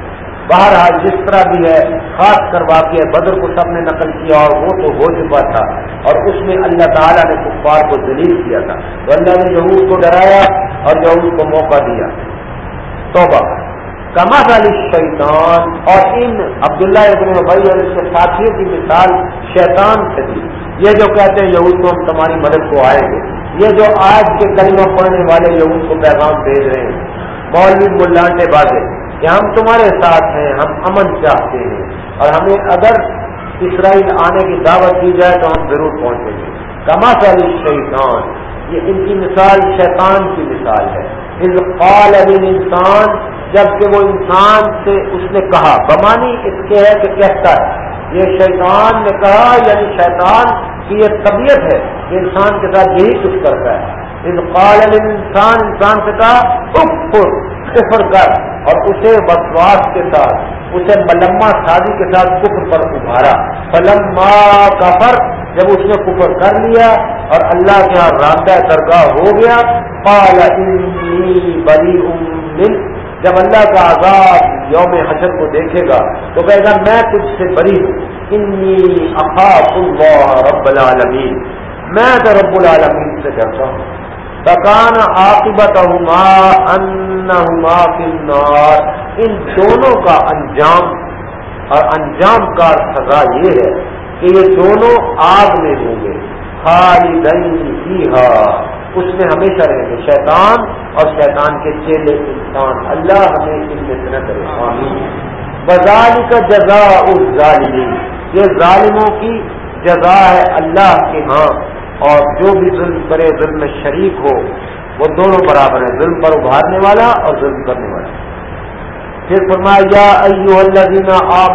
Speaker 1: بہرحال جس طرح بھی ہے، خاص کر واقعہ بدر کو سب نے نقل کیا اور وہ تو ہو چکا تھا۔ اور اس میں اللہ تعالیٰ نے کفار کو دلیل کیا تھا۔ تو اللہ نے یہود کو ڈرایا اور یہود کو موقع دیا۔ توبہ۔ کما علی شیطان اور ان عبداللہ ابن بھائی اور اس کے ساتھیوں کی مثال شیطان سے دی یہ جو کہتے ہیں، یہود کو ہم تمہاری مدد کو آئیں گے۔ یہ جو آج کے کلمہ پڑھنے والے یہود کو پیغام بھیج رہے ہیں، مولوی ملانٹے بازے کہ ہم تمہارے ساتھ ہیں، ہم امن چاہتے ہیں۔ اور ہمیں اگر اسرائیل آنے کی دعوت دی جائے تو ہم ضرور پہنچیں گے۔ کما علی شیطان، یہ ان کی مثال شیطان کی مثال ہے۔ قال علی انسان جبکہ وہ انسان سے اس نے کہا۔ بمانی اس کے ہے کہ کہتا ہے۔ یہ شیطان نے کہا یعنی شیطان کی یہ طبیعت ہے کہ انسان کے ساتھ یہی کچھ کرتا ہے۔ ان قال انسان انسان سے کہا کفر کر۔ اور اسے وسواس کے ساتھ، اسے ملما شادی کے ساتھ کفر پر ابھارا۔ ملما کفر، جب اس نے کفر کر لیا اور اللہ کے یہاں رابطہ درگاہ ہو گیا پال بری من جب اللہ کا عذاب یوم حشر کو دیکھے گا تو کہے گا، میں تجھ سے بری ہوں۔ انی اخاف اللہ رب العالمین۔ میں تو رب العالمین سے ڈرتا ہوں۔ تکان عاقبت ان دونوں کا انجام اور انجام کار سزا یہ ہے کہ یہ دونوں آگ میں ہوں گے۔ خالی دئی اس میں ہمیشہ رہیں گے۔ شیطان اور شیطان کے چیلے انسان، اللہ ہمیں ان سے نہ کرے۔ بزال کا جزا اس ظالمین یہ ظالموں کی جزا ہے اللہ کے ہاں۔ اور جو بھی ظلم کرے، ظلم میں شریک ہو، وہ دونوں برابر ہیں۔ ظلم پر ابھارنے والا اور ظلم کرنے والا۔ پھر فرمایا ایو اللہ آ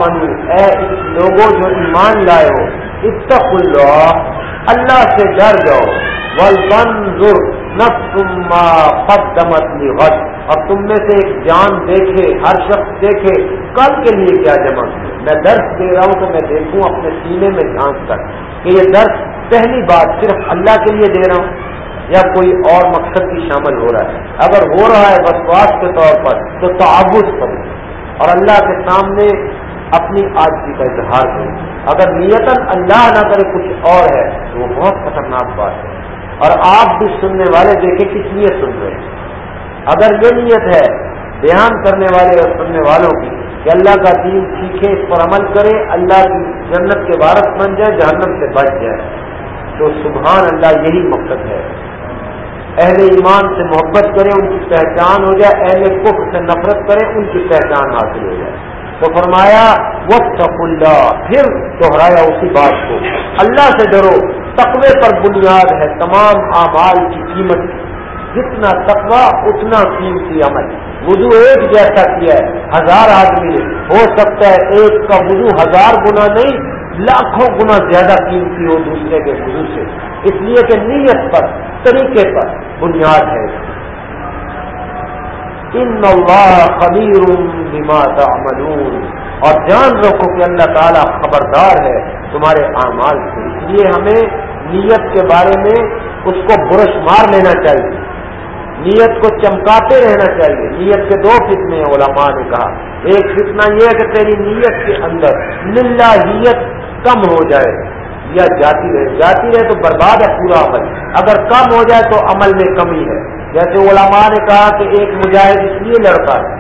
Speaker 1: اے لوگوں جو ایمان لائے ہو اتق اللہ اللہ سے ڈر جاؤ۔ ولطنظر قدمت لغد۔ اور تم میں سے ایک جان دیکھے، ہر شخص دیکھے کل کے لیے کیا جمع میں درس دے رہا ہوں تو میں دیکھوں، اپنے سینے میں جھانک کر کہ یہ درس پہلی بات صرف اللہ کے لیے دے رہا ہوں یا کوئی اور مقصد کی شامل ہو رہا ہے۔ اگر ہو رہا ہے بسواس کے طور پر تو تعبت کرو۔ اور اللہ کے سامنے اپنی آجی کا اظہار کرو۔ اگر نیتن اللہ نہ کرے کچھ اور ہے تو وہ بہت خطرناک بات ہے۔ اور آپ بھی سننے والے دیکھیں کس لیے سن رہے ہیں۔ اگر یہ نیت ہے بیان کرنے والے اور سننے والوں کی کہ اللہ کا دین سیکھے، اس پر عمل کرے، اللہ کی جنت کے وارث بن جائے، جہنم سے بچ جائے، تو سبحان اللہ یہی مقصد ہے۔ اہل ایمان سے محبت کریں، ان کی پہچان ہو جائے، اہل کفر سے نفرت کریں، ان کی پہچان حاصل ہو جائے۔ تو فرمایا وقت اللہ پھر دوہرایا اسی بات کو۔ اللہ سے ڈرو۔ تقوی پر بنیاد ہے تمام اعمال کی قیمت جتنا تقوی، اتنا قیمتی عمل۔ وضو ایک جیسا کیا ہے، ہزار آدمی نے ہو سکتا ہے ایک کا وضو ہزار گنا نہیں، لاکھوں گنا زیادہ قیمتی ہو دوسرے کے وضو سے۔ اس لیے کہ نیت پر، طریقے پر بنیاد ہے۔ ان اللہ خبیر بما تعملون۔ اور جان رکھو کہ اللہ تعالیٰ خبردار ہے تمہارے اعمال سے۔ اس لیے ہمیں نیت کے بارے میں اس کو برش مار لینا چاہیے۔ نیت کو چمکاتے رہنا چاہیے۔ نیت کے دو فتنے علماء نے کہا۔ ایک فتنہ یہ ہے کہ تیری نیت کے اندر نلاحیت کم ہو جائے یا جاتی رہے۔ جاتی رہے تو برباد ہے پورا عمل۔ اگر کم ہو جائے تو عمل میں کمی ہے۔ جیسے علماء نے کہا کہ ایک مجاہد اس لیے لڑتا ہے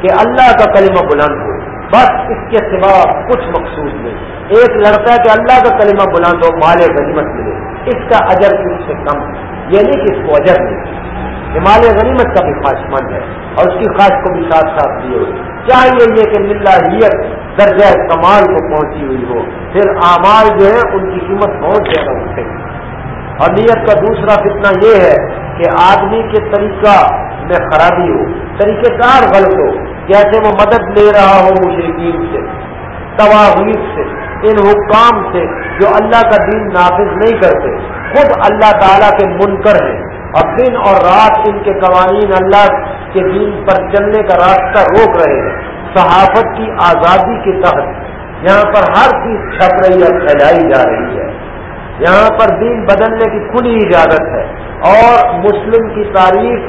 Speaker 1: کہ اللہ کا کلمہ بلند ہو، بس اس کے سوا کچھ مقصود نہیں۔ ایک لڑتا ہے کہ اللہ کا کلمہ بلند ہو، مال غنیمت ملے۔ اس کا اجر اس سے کم؟ یہ نہیں کہ اس کو اجر ملے۔ ہمالیہ غنیمت کا بھی خواہش مند ہے اور اس کی خواہش کو بھی ساتھ ساتھ دیے ہوئے چاہیے یہ کہ ملاحیت، درجہ کمال کو پہنچی ہوئی ہو، پھر اعمال جو ہے ان کی قیمت بہت زیادہ اٹھے اور نیت کا دوسرا فتنہ یہ ہے کہ آدمی کے طریقہ میں خرابی ہو، طریقہ کار غلط ہو، جیسے وہ مدد لے رہا ہو مشرقین سے تواحید سے۔ ان حکام سے جو اللہ کا دین نافذ نہیں کرتے، خود اللہ تعالیٰ کے منکر ہیں۔ اور دن اور رات ان کے قوانین اللہ کے دین پر چلنے کا راستہ روک رہے ہیں۔ صحافت کی آزادی کے تحت یہاں پر ہر چیز چھپ رہی ہے پھیلائی جا رہی ہے۔ یہاں پر دین بدلنے کی کھلی اجازت ہے۔ اور مسلم کی تاریخ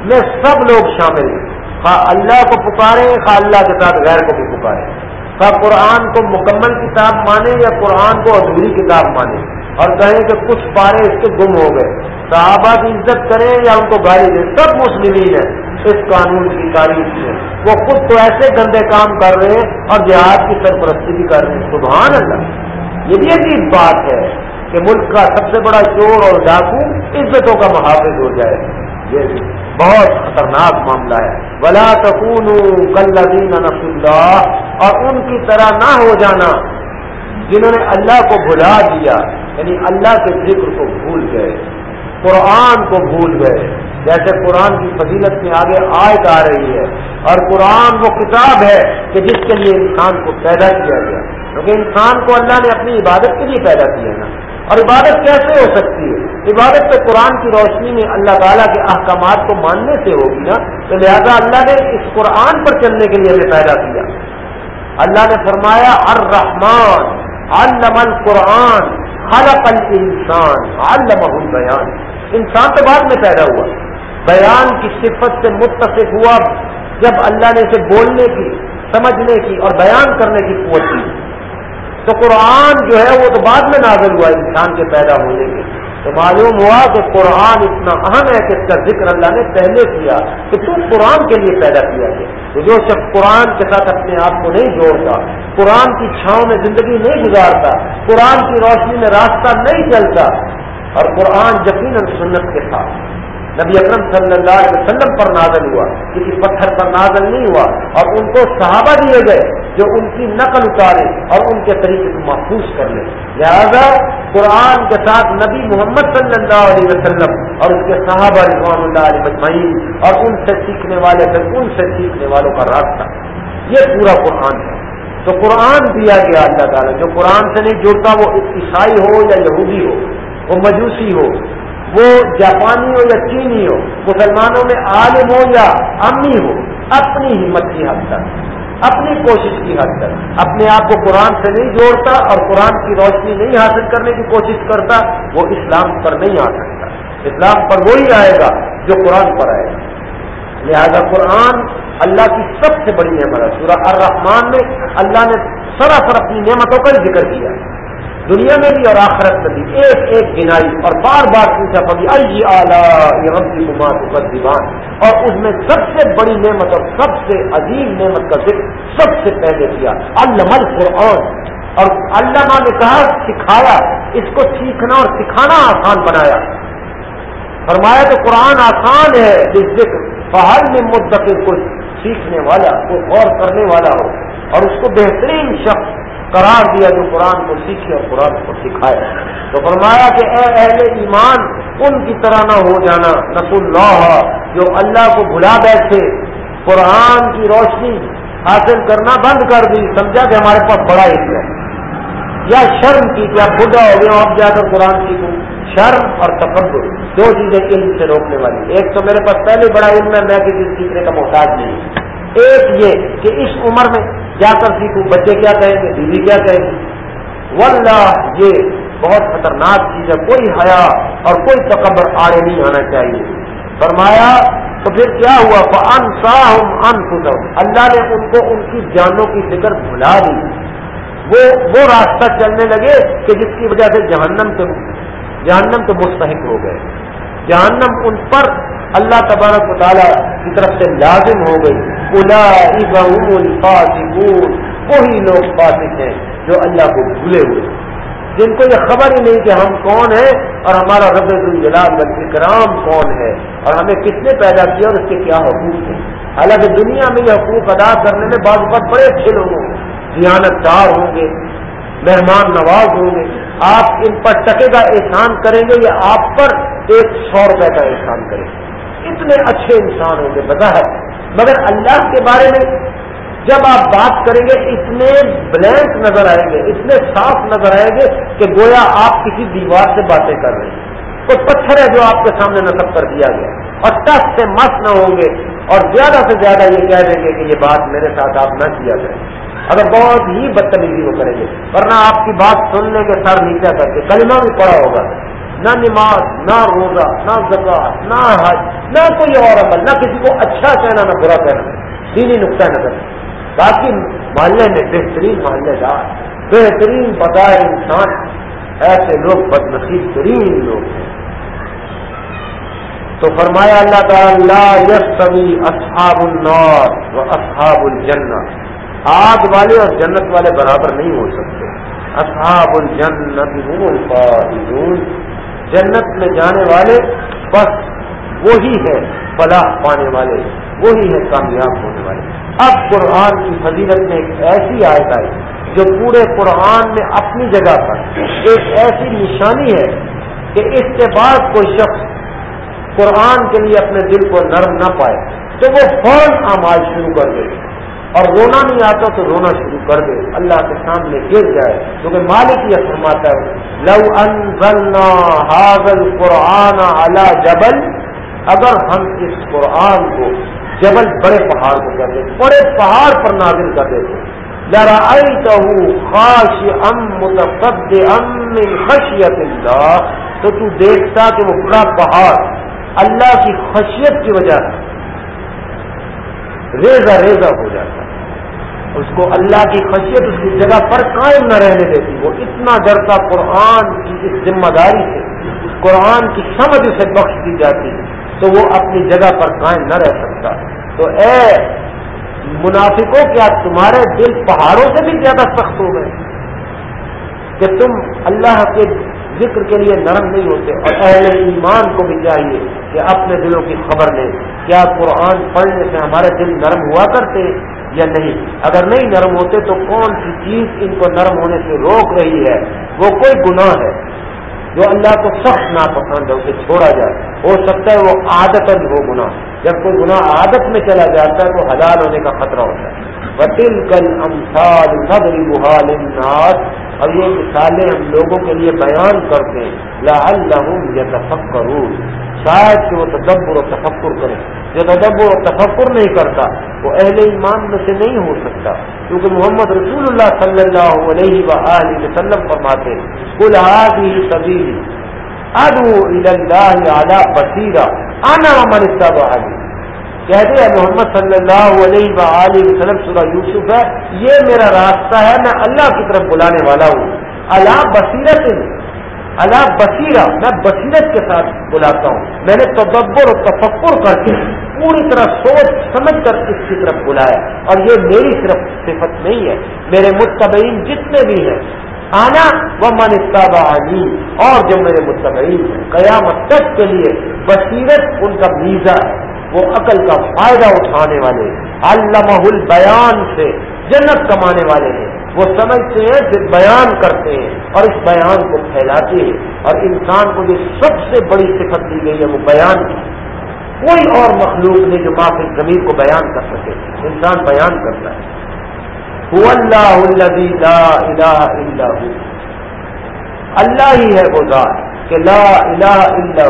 Speaker 1: میں سب لوگ شامل ہیں۔ خواہ اللہ کو پکارے، خواہ اللہ کے ساتھ غیر کو بھی پکارے۔ خواہ قرآن کو مکمل کتاب مانے یا قرآن کو ادھوری کتاب مانے؟ اور کہیں کہ کچھ پارے اس کے گم ہو گئے۔ صحابہ کی عزت کریں یا ان کو گالی دیں؟ سب مسلمین ہیں۔ اس قانون کی تاریخ میں۔ وہ خود تو ایسے گندے کام کر رہے ہیں اور جہاد کی سرپرستی بھی کر رہے ہیں۔ سبحان اللہ۔ یہ بھی عجیب بات ہے کہ ملک کا سب سے بڑا چور اور ڈاکو عزتوں کا محافظ ہو جائے۔ یہ بہت خطرناک معاملہ ہے۔ بلا سکون کلین اللہ اور ان کی طرح نہ ہو جانا جنہوں نے اللہ کو بھلا دیا یعنی اللہ کے ذکر کو بھول گئے، قرآن کو بھول گئے۔ جیسے قرآن کی فضیلت میں آگے آئے آ رہی ہے، اور قرآن وہ کتاب ہے کہ جس کے لیے انسان کو پیدا کیا گیا۔ کیونکہ انسان کو اللہ نے اپنی عبادت کے لیے پیدا کیا نا۔ اور عبادت کیسے ہو سکتی ہے؟ عبادت تو قرآن کی روشنی میں اللہ تعالیٰ کے احکامات کو ماننے سے ہوگی نا، تو لہذا اللہ نے اس قرآن پر چلنے کے لیے ہمیں پیدا کیا۔ اللہ نے فرمایا الرحمان علم القرآن، خلق الانسان علمہ البیان انسان تو بعد میں پیدا ہوا۔ بیان کی صفت سے متفق ہوا۔ جب اللہ نے اسے بولنے کی، سمجھنے کی اور بیان کرنے کی قوت دی۔ تو قرآن جو ہے، وہ تو بعد میں نازل ہوا انسان کے پیدا ہونے کے۔ تو معلوم ہوا کہ قرآن اتنا اہم ہے کہ اس کا ذکر اللہ نے پہلے کیا کہ تو قرآن کے لیے پیدا کیا گیا۔ تو جو شخص قرآن کے ساتھ اپنے آپ کو نہیں جوڑتا، قرآن کی چھاؤں میں زندگی نہیں گزارتا، قرآن کی روشنی میں راستہ نہیں چلتا، اور قرآن یقیناً سنت کے ساتھ۔ نبی اکرم صلی اللہ علیہ وسلم پر نازل ہوا، کسی پتھر پر نازل نہیں ہوا، اور ان کو صحابہ دیے گئے جو ان کی نقل اتارے اور ان کے طریقے کو محفوظ کر لیں لہذا قرآن کے ساتھ نبی محمد صلی اللہ علیہ وسلم اور اس کے صحابہ رضوان اللہ علیہ مجمعین اور ان سے سیکھنے والے پھر ان سے سیکھنے والوں کا راستہ۔ یہ پورا قرآن ہے۔ تو قرآن دیا گیا اللہ تعالیٰ، جو قرآن سے نہیں جڑتا وہ عیسائی ہو یا یہودی ہو، وہ مجوسی ہو وہ جاپانی ہو یا چینی ہو مسلمانوں میں عالم ہو یا امی ہو، اپنی ہمت کی حد تک، اپنی کوشش کی حد تک۔ اپنے آپ کو قرآن سے نہیں جوڑتا اور قرآن کی روشنی نہیں حاصل کرنے کی کوشش کرتا، وہ اسلام پر نہیں آ سکتا۔ اسلام پر وہی آئے گا جو قرآن پر آئے گا۔ لہذا قرآن اللہ کی سب سے بڑی نعمت ہے۔ سورہ الرحمان میں اللہ نے سراسر اپنی نعمتوں کا ذکر کیا۔ دنیا میں بھی اور آخرت میں بھی ایک ایک گنائی اور بار بار پوچھا پڑی ائی اعلیٰ دیوان اور اس میں سب سے بڑی نعمت اور سب سے عظیم نعمت کا ذکر سب سے پہلے کیا المل قرآن اور علامہ نے کہا سکھایا، اس کو سیکھنا اور سکھانا آسان بنایا۔ فرمایا تو قرآن آسان ہے جس ذکر پہاڑ میں مدت کوئی سیکھنے والا، کوئی غور کرنے والا ہو اور اس کو بہترین شخص قرار دیا جو قرآن کو سیکھے اور قرآن کو سکھائے۔ تو فرمایا کہ اے اہل ایمان، ان کی طرح نہ ہو جانا نس اللہ جو اللہ کو بھلا بیٹھے، قرآن کی روشنی حاصل کرنا بند کر دی، سمجھا کہ ہمارے پاس بڑا علم ہے۔ یا شرم کی کیا بڈھا ہو گیا اب جا کر قرآن سیکھوں شرم اور تقبر دو چیزیں علم سے روکنے والی۔ ایک تو میرے پاس پہلے بڑا علم ہے، میں کسی سیکھنے کا محتاج نہیں۔ ایک یہ کہ اس عمر میں کیا کر سیکھوں بچے کیا کہیں گے؟ بیوی کیا کہیں گے؟ واللہ، یہ بہت خطرناک چیز ہے، کوئی حیا اور کوئی تکبر آڑے نہیں آنا چاہیے۔ فرمایا، تو پھر کیا ہوا؟ ان اللہ نے ان کو ان کی جانوں کی فکر بھلا دی۔ وہ وہ راستہ چلنے لگے کہ جس کی وجہ سے جہنم سے، جہنم تو مستحق ہو گئے۔ جہنم ان پر اللہ تبارک و تعالیٰ کی طرف سے لازم ہو گئی۔ الا وہی لوگ فاسق ہیں جو اللہ کو بھولے ہوئے جن کو یہ خبر ہی نہیں کہ ہم کون ہیں اور ہمارا رب الجلال اکرام کون ہے اور ہمیں کس نے پیدا کیا اور اس کے کیا حقوق ہیں۔ حالانکہ دنیا میں یہ حقوق ادا کرنے میں بعض بہت بڑے اچھے لوگ ہوں گے دیانت دار ہوں گے، مہمان نواز ہوں گے۔ آپ ان پر ٹکے کا احسان کریں گے یا آپ پر ایک سو روپے کا احسان کریں گے۔ اتنے اچھے انسان ہوں گے، بظاہر۔ مگر اللہ کے بارے میں جب آپ بات کریں گے اتنے بلینک نظر آئیں گے اتنے صاف نظر آئیں گے کہ گویا آپ کسی دیوار سے باتیں کر رہے ہیں۔ کوئی پتھر ہے جو آپ کے سامنے نصب کر دیا گیا۔ اور ٹس سے مس نہ ہوں گے اور زیادہ سے زیادہ یہ کہہ دیں گے کہ یہ بات میرے ساتھ آپ نہ کیا کریں۔ اگر بہت ہی بدتمیزی وہ کریں گے۔ ورنہ آپ کی بات سننے کے سر نیچا کر کے کلمہ بھی پڑا ہوگا۔ نہ نماز، نہ روزہ، نہ زکات نہ حج، نہ کوئی اور عمل، نہ کسی کو اچھا کہنا، نہ برا کہنا، دینی نقطۂ نظر باقی محلے میں بہترین محلے دار بہترین بدائے انسان ایسے لوگ بد نصیب ترین لوگ ہیں۔ تو فرمایا اللہ تعالیٰ یس سبھی اصحاب النار و اصحاب الجنہ۔ آگ والے اور جنت والے برابر نہیں ہو سکتے۔ اصحاب الجنت هم الفائزون۔ جنت میں جانے والے، بس وہی ہے فلاح پانے والے، وہی ہے کامیاب ہونے والے۔ اب قرآن کی فضیلت میں ایک ایسی آیت آئی جو پورے قرآن میں اپنی جگہ پر ایک ایسی نشانی ہے کہ اس کے بعد کوئی شخص قرآن کے لیے اپنے دل کو نرم نہ پائے، تو وہ فوراً آماز شروع کر دے۔ اور رونا نہیں آتا تو رونا شروع کر دے۔ اللہ کے سامنے گر جائے۔ کیونکہ مالک یہ فرماتا ہے، لو انزلنا حاضل قرآن اعلی جبل، اگر ہم اس قرآن کو جبل بڑے پہاڑ کو کر دیں بڑے پہاڑ پر نازل کر دیتے۔ ذرا خاص ام متفد ام خشیت اللہ، تو تو دیکھتا کہ وہ بڑا پہاڑ۔ اللہ کی خشیت کی وجہ سے۔ ریزا ریزا ہو جاتا اس کو اللہ کی خشیت اس کی جگہ پر قائم نہ رہنے دیتی، وہ اتنا ڈرتا قرآن کی اس ذمہ داری سے اس قرآن کی سمجھ اسے بخش دی جاتی تو وہ اپنی جگہ پر قائم نہ رہ سکتا۔ تو اے منافقوں، کیا تمہارے دل پہاڑوں سے بھی زیادہ سخت ہو گئے؟ کہ تم اللہ کے ذکر کے لیے نرم نہیں ہوتے اور اہل ایمان کو بھی چاہیے کہ اپنے دلوں کی خبر لیں۔ کیا قرآن پڑھنے سے ہمارے دل نرم ہوا کرتے یا نہیں؟ اگر نہیں نرم ہوتے تو کون سی چیز ان کو نرم ہونے سے روک رہی ہے؟ وہ کوئی گناہ ہے جو اللہ کو سخت ناپسند ہے، اسے چھوڑا جائے۔ ہو سکتا ہے وہ عادت ہو گناہ۔ جب کوئی گناہ عادت میں چلا جاتا ہے تو حلال ہونے کا خطرہ ہوتا ہے۔ بطل کل امساد نبری بحال اور یہ مثالیں ہم لوگوں کے لیے بیان کرتے ہیں۔ لا اللہ شاید کہ وہ تدبر و تفکر کرے جو تدبر و تفکر نہیں کرتا، وہ اہل ایمان میں سے نہیں ہو سکتا۔ کیونکہ محمد رسول اللہ صلی اللہ علیہ وآلہ وسلم فرماتے کل آدھی سبیلی ادو اللہ اعلیٰ بصیرہ آنا من استعبی کہہ دے محمد صلی اللہ علیہ وآلہ وسلم سورہ یوسف ہے، یہ میرا راستہ ہے، میں اللہ کی طرف بلانے والا ہوں۔ اللہ بصیرت اللہ بصیرہ، میں بصیرت کے ساتھ بلاتا ہوں۔ میں نے تدبر و تفکر کر کے پوری طرح سوچ سمجھ کر اس کی طرف بلایا۔ اور یہ میری صرف صفت نہیں ہے، میرے متبعین جتنے بھی ہیں آنا وہ منصاب علی اور جو میرے متبعین ہیں، قیامت تک کے لیے بصیرت ان کا میزا ہے۔ وہ عقل کا فائدہ اٹھانے والے علامہ البیان سے جنت کمانے والے ہیں۔ وہ سمجھتے ہیں، پھر بیان کرتے ہیں اور اس بیان کو پھیلاتے ہیں۔ اور انسان کو جو سب سے بڑی صفت دی گئی ہے، وہ بیان کی۔ کوئی اور مخلوق نہیں جو معافی زمین کو بیان کر سکے۔ انسان بیان کرتا ہے۔ اللہ اللہ ہی ہے وہ ذات۔ کہ لا الہ الا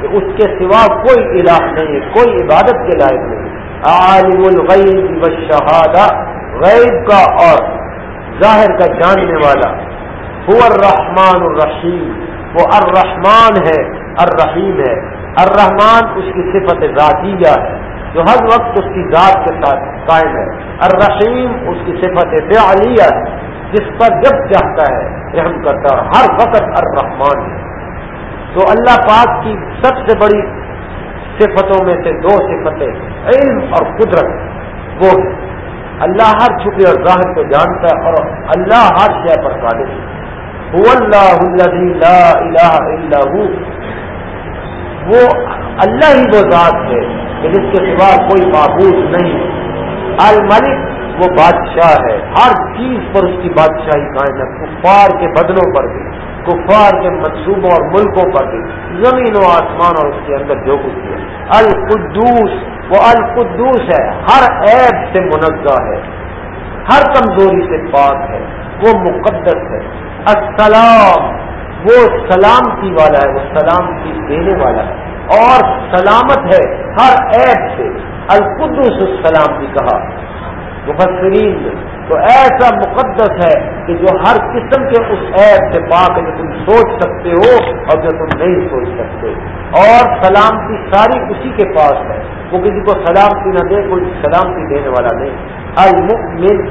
Speaker 1: کہ اس کے سوا کوئی الہ نہیں ہے، کوئی عبادت کے لائق نہیں عالم الغیب والشہادہ غیب کا اور ظاہر کا جاننے والا۔ وہ الرحمن الرحیم، وہ الرحمان ہے، الرحیم ہے۔ الرحمان اس کی صفت ذاتیہ ہے، جو ہر وقت اس کی ذات کے ساتھ قائم ہے۔ الرحیم اس کی صفت فعلیہ ہے، جس پر جب چاہتا ہے رحم کرتا ہے، ہر وقت الرحمان ہے۔ تو اللہ پاک کی سب سے بڑی صفتوں میں سے دو صفتیں، علم اور قدرت، وہ ہے اللہ ہر چھپے اور ظاہر کو جانتا ہے اور اللہ ہر شے پر قادر ہے۔ اللہ لا الہ الا وہ اللہ ہی وہ ذات ہے کہ جس کے سوا کوئی معبود نہیں۔ الملک وہ بادشاہ ہے۔ ہر چیز پر اس کی بادشاہی قائم ہے کفار کے بدلوں پر بھی۔ کفار کے منصوبوں اور ملکوں پر بھی، زمین و آسمان اور اس کے اندر جو کچھ ہے۔ القدوس، وہ القدوس ہے، ہر عیب سے منزہ ہے، ہر کمزوری سے پاک ہے، وہ مقدس ہے۔ السلام، وہ سلامتی والا ہے، وہ سلامتی دینے والا ہے۔ اور سلامت ہے ہر عیب سے۔ القدس السلام بھی کہا۔ مفسرین نے تو ایسا مقدس ہے کہ جو ہر قسم کے اس عیب سے پاک ہے جو تم سوچ سکتے ہو اور جو تم نہیں سوچ سکتے۔ اور سلامتی ساری اسی کے پاس ہے۔ وہ کسی کو سلامتی نہ دے، کوئی سلامتی دینے والا نہیں۔ المؤمن،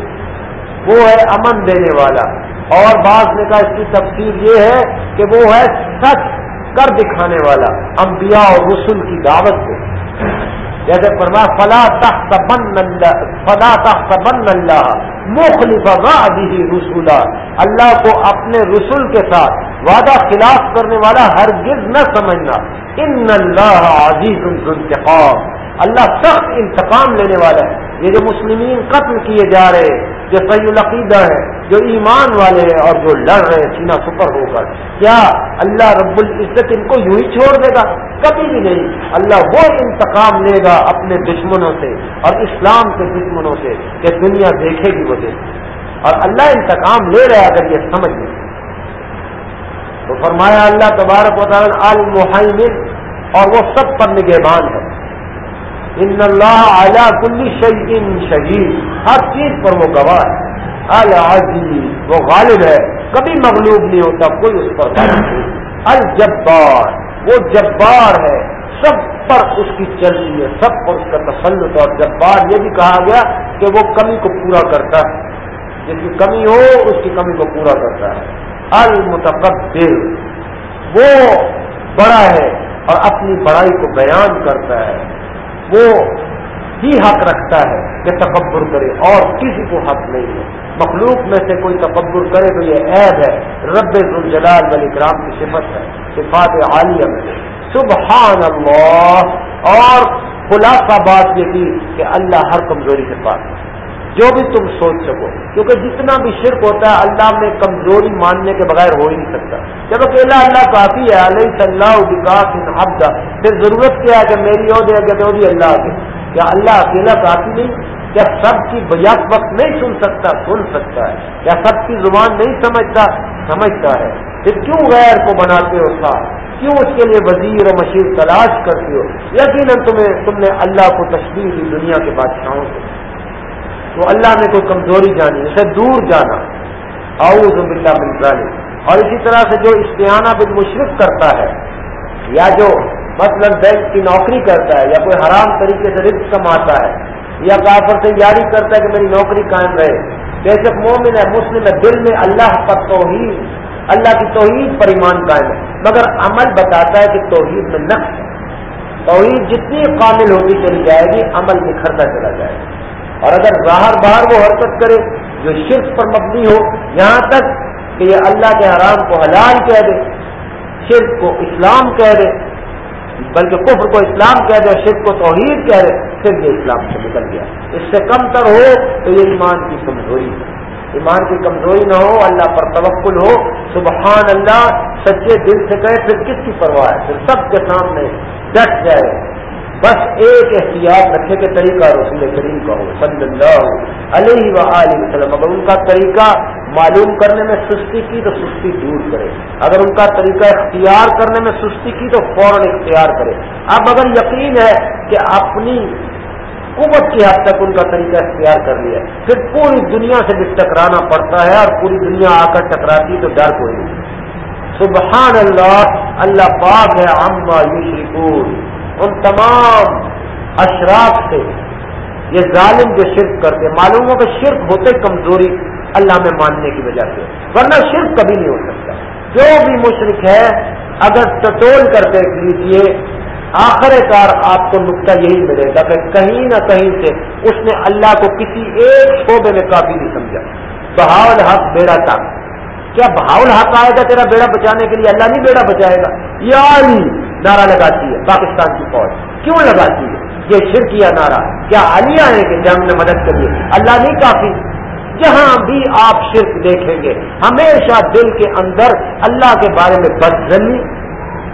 Speaker 1: وہ ہے امن دینے والا۔ اور بعض نے کہا اس کی تفصیل یہ ہے کہ وہ ہے سچ کر دکھانے والا، انبیاء اور رسول کی دعوت کو جیسے فرما فلا تخت بن فلا تخت بن اللہ مخلف رسولہ اللہ کو اپنے رسول کے ساتھ وعدہ خلاف کرنے والا ہرگز نہ سمجھنا۔ ان اللہ عزیز انتقام اللہ سخت انتقام لینے والا ہے۔ یہ جو مسلمین قتل کیے جا رہے جو صحیح العقیدہ ہے، جو ایمان والے ہیں اور جو لڑ رہے ہیں سینا سپر ہو کر کیا اللہ رب العزت ان کو یوں ہی چھوڑ دے گا؟ کبھی بھی نہیں۔ اللہ وہ انتقام لے گا اپنے دشمنوں سے اور اسلام کے دشمنوں سے کہ دنیا دیکھے گی وہ دیکھ اور اللہ انتقام لے رہا ہے اگر یہ سمجھ لیں تو فرمایا اللہ تبارک و تعالیٰ المحمد اور وہ سب پر نگہبان ہے۔ ان اللہ اعلیٰ کلی شعین شہید۔ ہر چیز پر وہ گواہ ہے۔ العزیز وہ غالب ہے۔ کبھی مغلوب نہیں ہوتا، کوئی اس پر غالب نہیں۔ الجبار، وہ جبار ہے۔ سب پر اس کی چلتی ہے، سب پر اس کا تسلط اور جبار یہ بھی کہا گیا کہ وہ کمی کو پورا کرتا ہے۔ جس کی کمی ہو، اس کی کمی کو پورا کرتا ہے۔ المتقبر وہ بڑا ہے اور اپنی بڑائی کو بیان کرتا ہے۔ وہ ہی حق رکھتا ہے کہ تکبر کرے اور کسی کو حق نہیں ہے۔ مخلوق میں سے کوئی تکبر کرے تو یہ عیب ہے۔ رب الجلال ولی کرام کی صفت ہے۔ صفات عالیہ میں سبحان اللہ۔ اور خلاصہ بات یہ تھی کہ اللہ ہر کمزوری سے پاس ہے۔ جو بھی تم سوچ سکو۔ کیونکہ جتنا بھی شرک ہوتا ہے، اللہ میں کمزوری ماننے کے بغیر ہو ہی نہیں سکتا۔ جب اکیلا اللہ کافی ہے، علیہ صلی اللہ حفظہ پھر ضرورت کیا ہے کہ میری ہو دے گا تو اللہ کے۔ کیا اللہ اکیلا کافی نہیں؟ کیا سب کی بیک وقت نہیں سن سکتا؟ سن سکتا ہے۔ کیا سب کی زبان نہیں سمجھتا؟ سمجھتا ہے۔ پھر کیوں غیر کو بناتے ہو ساتھ؟ کیوں اس کے لیے وزیر و مشیر تلاش کرتے ہو؟ یقیناً تمہیں تم نے اللہ کو تشریح دی دنیا کے بادشاہوں سے۔ تو اللہ نے کوئی کمزوری جانی، اسے دور جانا۔ اعوذ باللہ من ظالم اور اسی طرح سے جو استعانہ بالمشرف کرتا ہے، یا جو مثلا بینک کی نوکری کرتا ہے، یا کوئی حرام طریقے سے رزق کماتا ہے، یا کافر سے یاری کرتا ہے کہ میری نوکری قائم رہے۔ بے مومن ہے، مسلم ہے، دل میں اللہ کا توحید، اللہ کی توحید پر ایمان قائم ہے۔ مگر عمل بتاتا ہے کہ توحید میں نقص ہے۔ توحید جتنی قابل ہوتی چلی جائے گی، عمل نکھرتا چلا جائے گا۔ اور اگر باہر باہر وہ حرکت کرے جو شرک پر مبنی ہو، یہاں تک کہ یہ اللہ کے حرام کو حلال کہہ دے، شرک کو اسلام کہہ دے، بلکہ کفر کو اسلام کہہ دے شرک کو توحید کہہ دے، پھر یہ اسلام سے نکل گیا۔ اس سے کم تر ہو تو یہ ایمان کی کمزوری ہے۔ ایمان کی کمزوری نہ ہو، اللہ پر توکل ہو، سبحان اللہ، سچے دل سے کہے، پھر کس کی پرواہ ہے؟ پھر سب کے سامنے ڈٹ جائے۔ بس ایک احتیاط رکھے کہ طریقہ رسول کریم کا ہو، صلی اللہ علیہ و وسلم۔ اگر ان کا طریقہ معلوم کرنے میں سستی کی تو سستی دور کرے۔ اگر ان کا طریقہ اختیار کرنے میں سستی کی تو فوراً اختیار کرے۔ اب اگر یقین ہے کہ اپنی قوت کی حد تک ان کا طریقہ اختیار کر لیا پھر پوری دنیا سے بھی ٹکرانا پڑتا ہے اور پوری دنیا آ کر ٹکراتی تو ڈر کوئی نہیں۔ سبحان اللہ اللہ پاک ہے عما یشرکون۔ ان تمام اشراف سے یہ ظالم جو شرک کرتے معلوم ہو کہ شرک ہوتے کمزوری اللہ میں ماننے کی وجہ سے، ورنہ شرک کبھی نہیں ہو سکتا۔ جو بھی مشرق ہے، اگر ٹٹول کر دیکھ لیجیے آخر کار آپ کو نقطہ یہی ملے گا کہ کہیں نہ کہیں سے اس نے اللہ کو کسی ایک شعبے میں کافی نہیں سمجھا۔ بہاول حق بیڑا تھا کیا بہاول حق آئے گا تیرا بیڑا بچانے کے لیے؟ اللہ نہیں بیڑا بچائے گا۔ یا نعرہ لگاتی ہے، پاکستان کی فوج۔ کیوں لگاتی ہے؟ یہ شرکیہ نعرہ؟ کیا عالیہ ہے کہ جنگ میں مدد کریے اللہ نہیں کافی۔ جہاں بھی آپ شرک دیکھیں گے، ہمیشہ دل کے اندر اللہ کے بارے میں بدزنی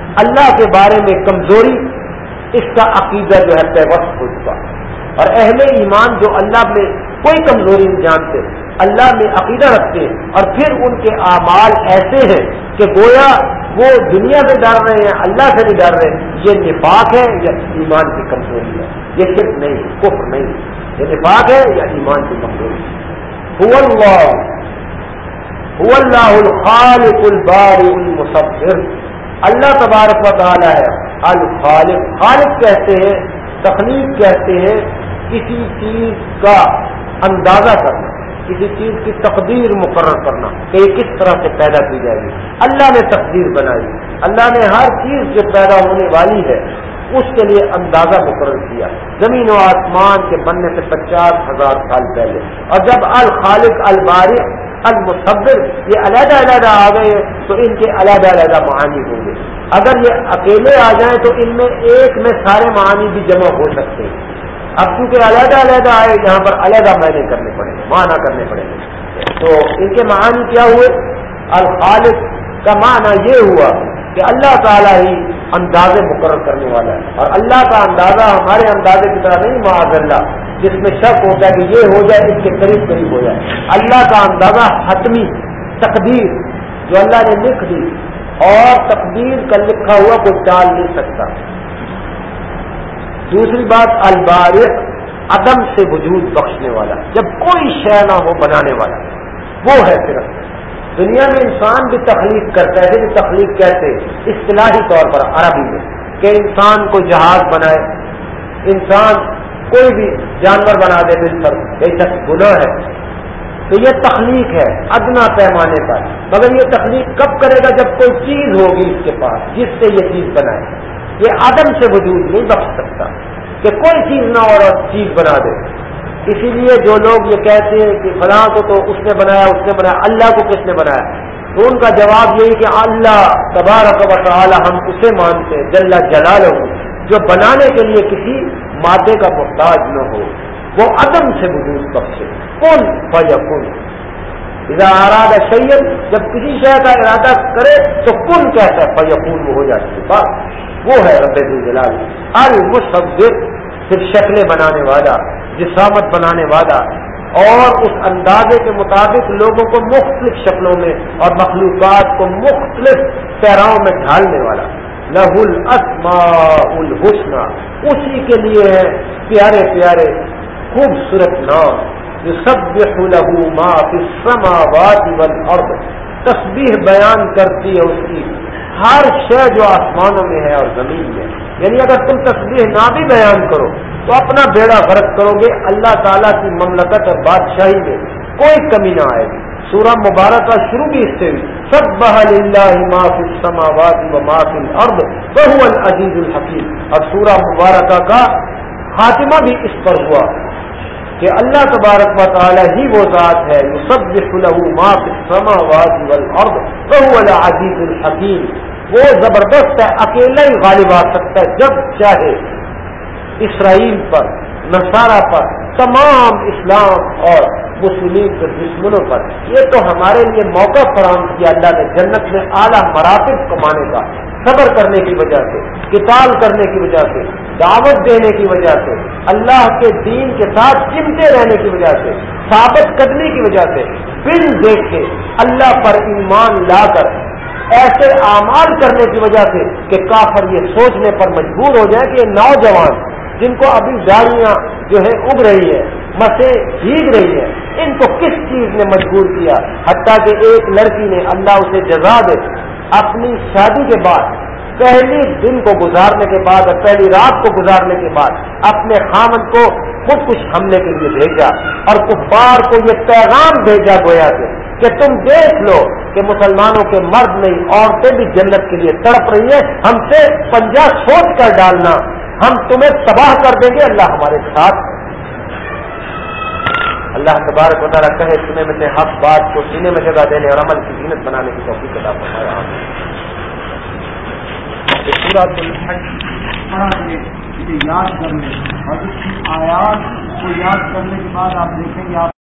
Speaker 1: اللہ کے بارے میں کمزوری، اس کا عقیدہ جو ہے طے وقت ہو چکا۔ اور اہل ایمان جو اللہ میں کوئی کمزوری نہیں جانتے اللہ میں عقیدہ رکھتے ہیں اور پھر ان کے اعمال ایسے ہیں کہ گویا وہ دنیا سے ڈر رہے ہیں، اللہ سے نہیں ڈر رہے یہ نفاق ہے یا ایمان کی کمزوری ہے؟ یہ صرف نہیں، کفر نہیں۔ یہ نفاق ہے یا ایمان کی کمزوری؟ اللہ الخالق البار المصفر۔ اللہ تبارک و تعالی ہے، الخالق۔ خالق کہتے ہیں، تخلیق کہتے ہیں، کسی چیز کا اندازہ کرنا۔ کسی چیز کی تقدیر مقرر کرنا کہ یہ کس طرح سے پیدا کی جائے گی۔ اللہ نے تقدیر بنائی۔ اللہ نے ہر چیز جو پیدا ہونے والی ہے، اس کے لیے اندازہ مقرر کیا۔ زمین و آسمان کے بننے سے پچاس ہزار سال پہلے۔ اور جب الخالق البارق المصبر یہ علیحدہ علیحدہ آ گئے، تو ان کے علیحدہ علیحدہ معانی ہوں گے۔ اگر یہ اکیلے آ جائیں تو ان میں ایک میں سارے معانی بھی جمع ہو سکتے۔ ہیں اب چونکہ علیحدہ علیحدہ آئے یہاں پر علیحدہ معنی کرنے پڑیں گے، معنی کرنے پڑیں گے۔ تو ان کے معنی کیا ہوئے؟ الخالق کا معنی یہ ہوا کہ اللہ تعالیٰ ہی اندازے مقرر کرنے والا ہے۔ اور اللہ کا اندازہ ہمارے اندازے کی طرح نہیں، معاذ اللہ، جس میں شک ہوتا ہے کہ یہ ہو جائے، اس کے قریب قریب ہو جائے۔ اللہ کا اندازہ حتمی، تقدیر، جو اللہ نے لکھ دی، اور تقدیر کا لکھا ہوا کوئی ٹال نہیں سکتا۔ دوسری بات البارق عدم سے وجود بخشنے والا، جب کوئی شے نہ ہو بنانے والا، وہ ہے صرف۔ دنیا میں انسان بھی تخلیق کرتا ہے بھی تخلیق کہتے اصطلاحی طور پر عربی میں، کہ انسان کو جہاز بنائے، انسان کوئی بھی جانور بنا دے دل پر بے شک گناہ ہے۔ تو یہ تخلیق ہے، ادنا پیمانے پر۔ مگر یہ تخلیق کب کرے گا؟ جب کوئی چیز ہوگی اس کے پاس، جس سے یہ چیز بنائے۔ یہ عدم سے وجود نہیں بخش سکتا کہ کوئی چیز نہ اور چیز بنا دے۔ اسی لیے جو لوگ یہ کہتے ہیں کہ فلاں کو تو اس نے بنایا، اس نے بنایا، اللہ کو کس نے بنایا؟ تو ان کا جواب یہی کہ اللہ تبارک و تعالی ہم اسے مانتے جل جلال ہو جو بنانے کے لیے کسی مادے کا محتاج نہ ہو۔ وہ عدم سے وجود بخشے کون فیا کن اذا ارادہ سید جب کسی شہر کا ارادہ کرے تو کن کہتا ہے فیقون وہ ہو جاتی ہے۔ بات وہ ہے رب جلال۔ المصبر پھر شکلیں بنانے والا، جسامت بنانے والا، اور اس اندازے کے مطابق لوگوں کو مختلف شکلوں میں اور مخلوقات کو مختلف پیراؤں میں ڈھالنے والا۔ لہ الاسماء الحسنہ۔ اسی کے لیے ہے پیارے پیارے خوبصورت نام۔ جو سب له ما فی السماوات والارض۔ تسبیح بیان کرتی ہے اس کی۔ ہر شے جو آسمانوں میں ہے اور زمین میں یعنی اگر تم تصویر نہ بھی بیان کرو، تو اپنا بیڑا غرق کرو گے، اللہ تعالیٰ کی مملکت اور بادشاہی میں کوئی کمی نہ آئے گی۔ سورہ مبارکہ شروع بھی اس سے سب بحل اللہ معاف السماوات و معاف الارض بہو العزیز الحکیم۔ اور سورہ مبارکہ کا خاتمہ بھی اس پر ہوا کہ اللہ تبارک و تعالی ہی وہ ذات ہے جو سب له ما في السماوات والارض بہو العزیز الحکیم۔ وہ زبردست ہے، اکیلا ہی غالب آ سکتا ہے، جب چاہے۔ اسرائیل پر، نصارہ پر، تمام اسلام اور مسلمین کے دشمنوں پر۔ یہ تو ہمارے لیے موقع فراہم کیا اللہ نے، جنت میں اعلیٰ مراتب کمانے کا، صبر کرنے کی وجہ سے کتاب کرنے کی وجہ سے، دعوت دینے کی وجہ سے، اللہ کے دین کے ساتھ چمتے رہنے کی وجہ سے، ثابت کرنے کی وجہ سے۔ بن دیکھ کے اللہ پر ایمان لا کر ایسے اعمال کرنے کی وجہ سے کہ کافر یہ سوچنے پر مجبور ہو جائے کہ یہ نوجوان جن کو ابھی گاڑیاں جو ہے اگ رہی ہے مسے بھیگ رہی ہے ان کو کس چیز نے مجبور کیا؟ حتیٰ کہ ایک لڑکی نے اللہ اسے جزا دے۔ اپنی شادی کے بعد، پہلی دن کو گزارنے کے بعد اور پہلی رات کو گزارنے کے بعد اپنے خامن کو خود کچھ حملے کے لیے بھیجا اور کفار کو یہ پیغام بھیجا گویا سے کہ تم دیکھ لو کہ مسلمانوں کے مرد نہیں، عورتیں بھی جنت کے لیے تڑپ رہی ہیں۔ ہم سے پنجا سوچ کر ڈالنا۔ ہم تمہیں تباہ کر دیں گے۔ اللہ ہمارے ساتھ۔ اللہ تبارک و تعالیٰ کہے سنے میں سے حق بات کو سینے میں جگہ دینے اور عمل کی زینت بنانے کی توفیق ادا فرمایا
Speaker 2: یاد کرنے۔ اور اس کی آیات کو یاد کرنے کے بعد آپ دیکھیں گے، آپ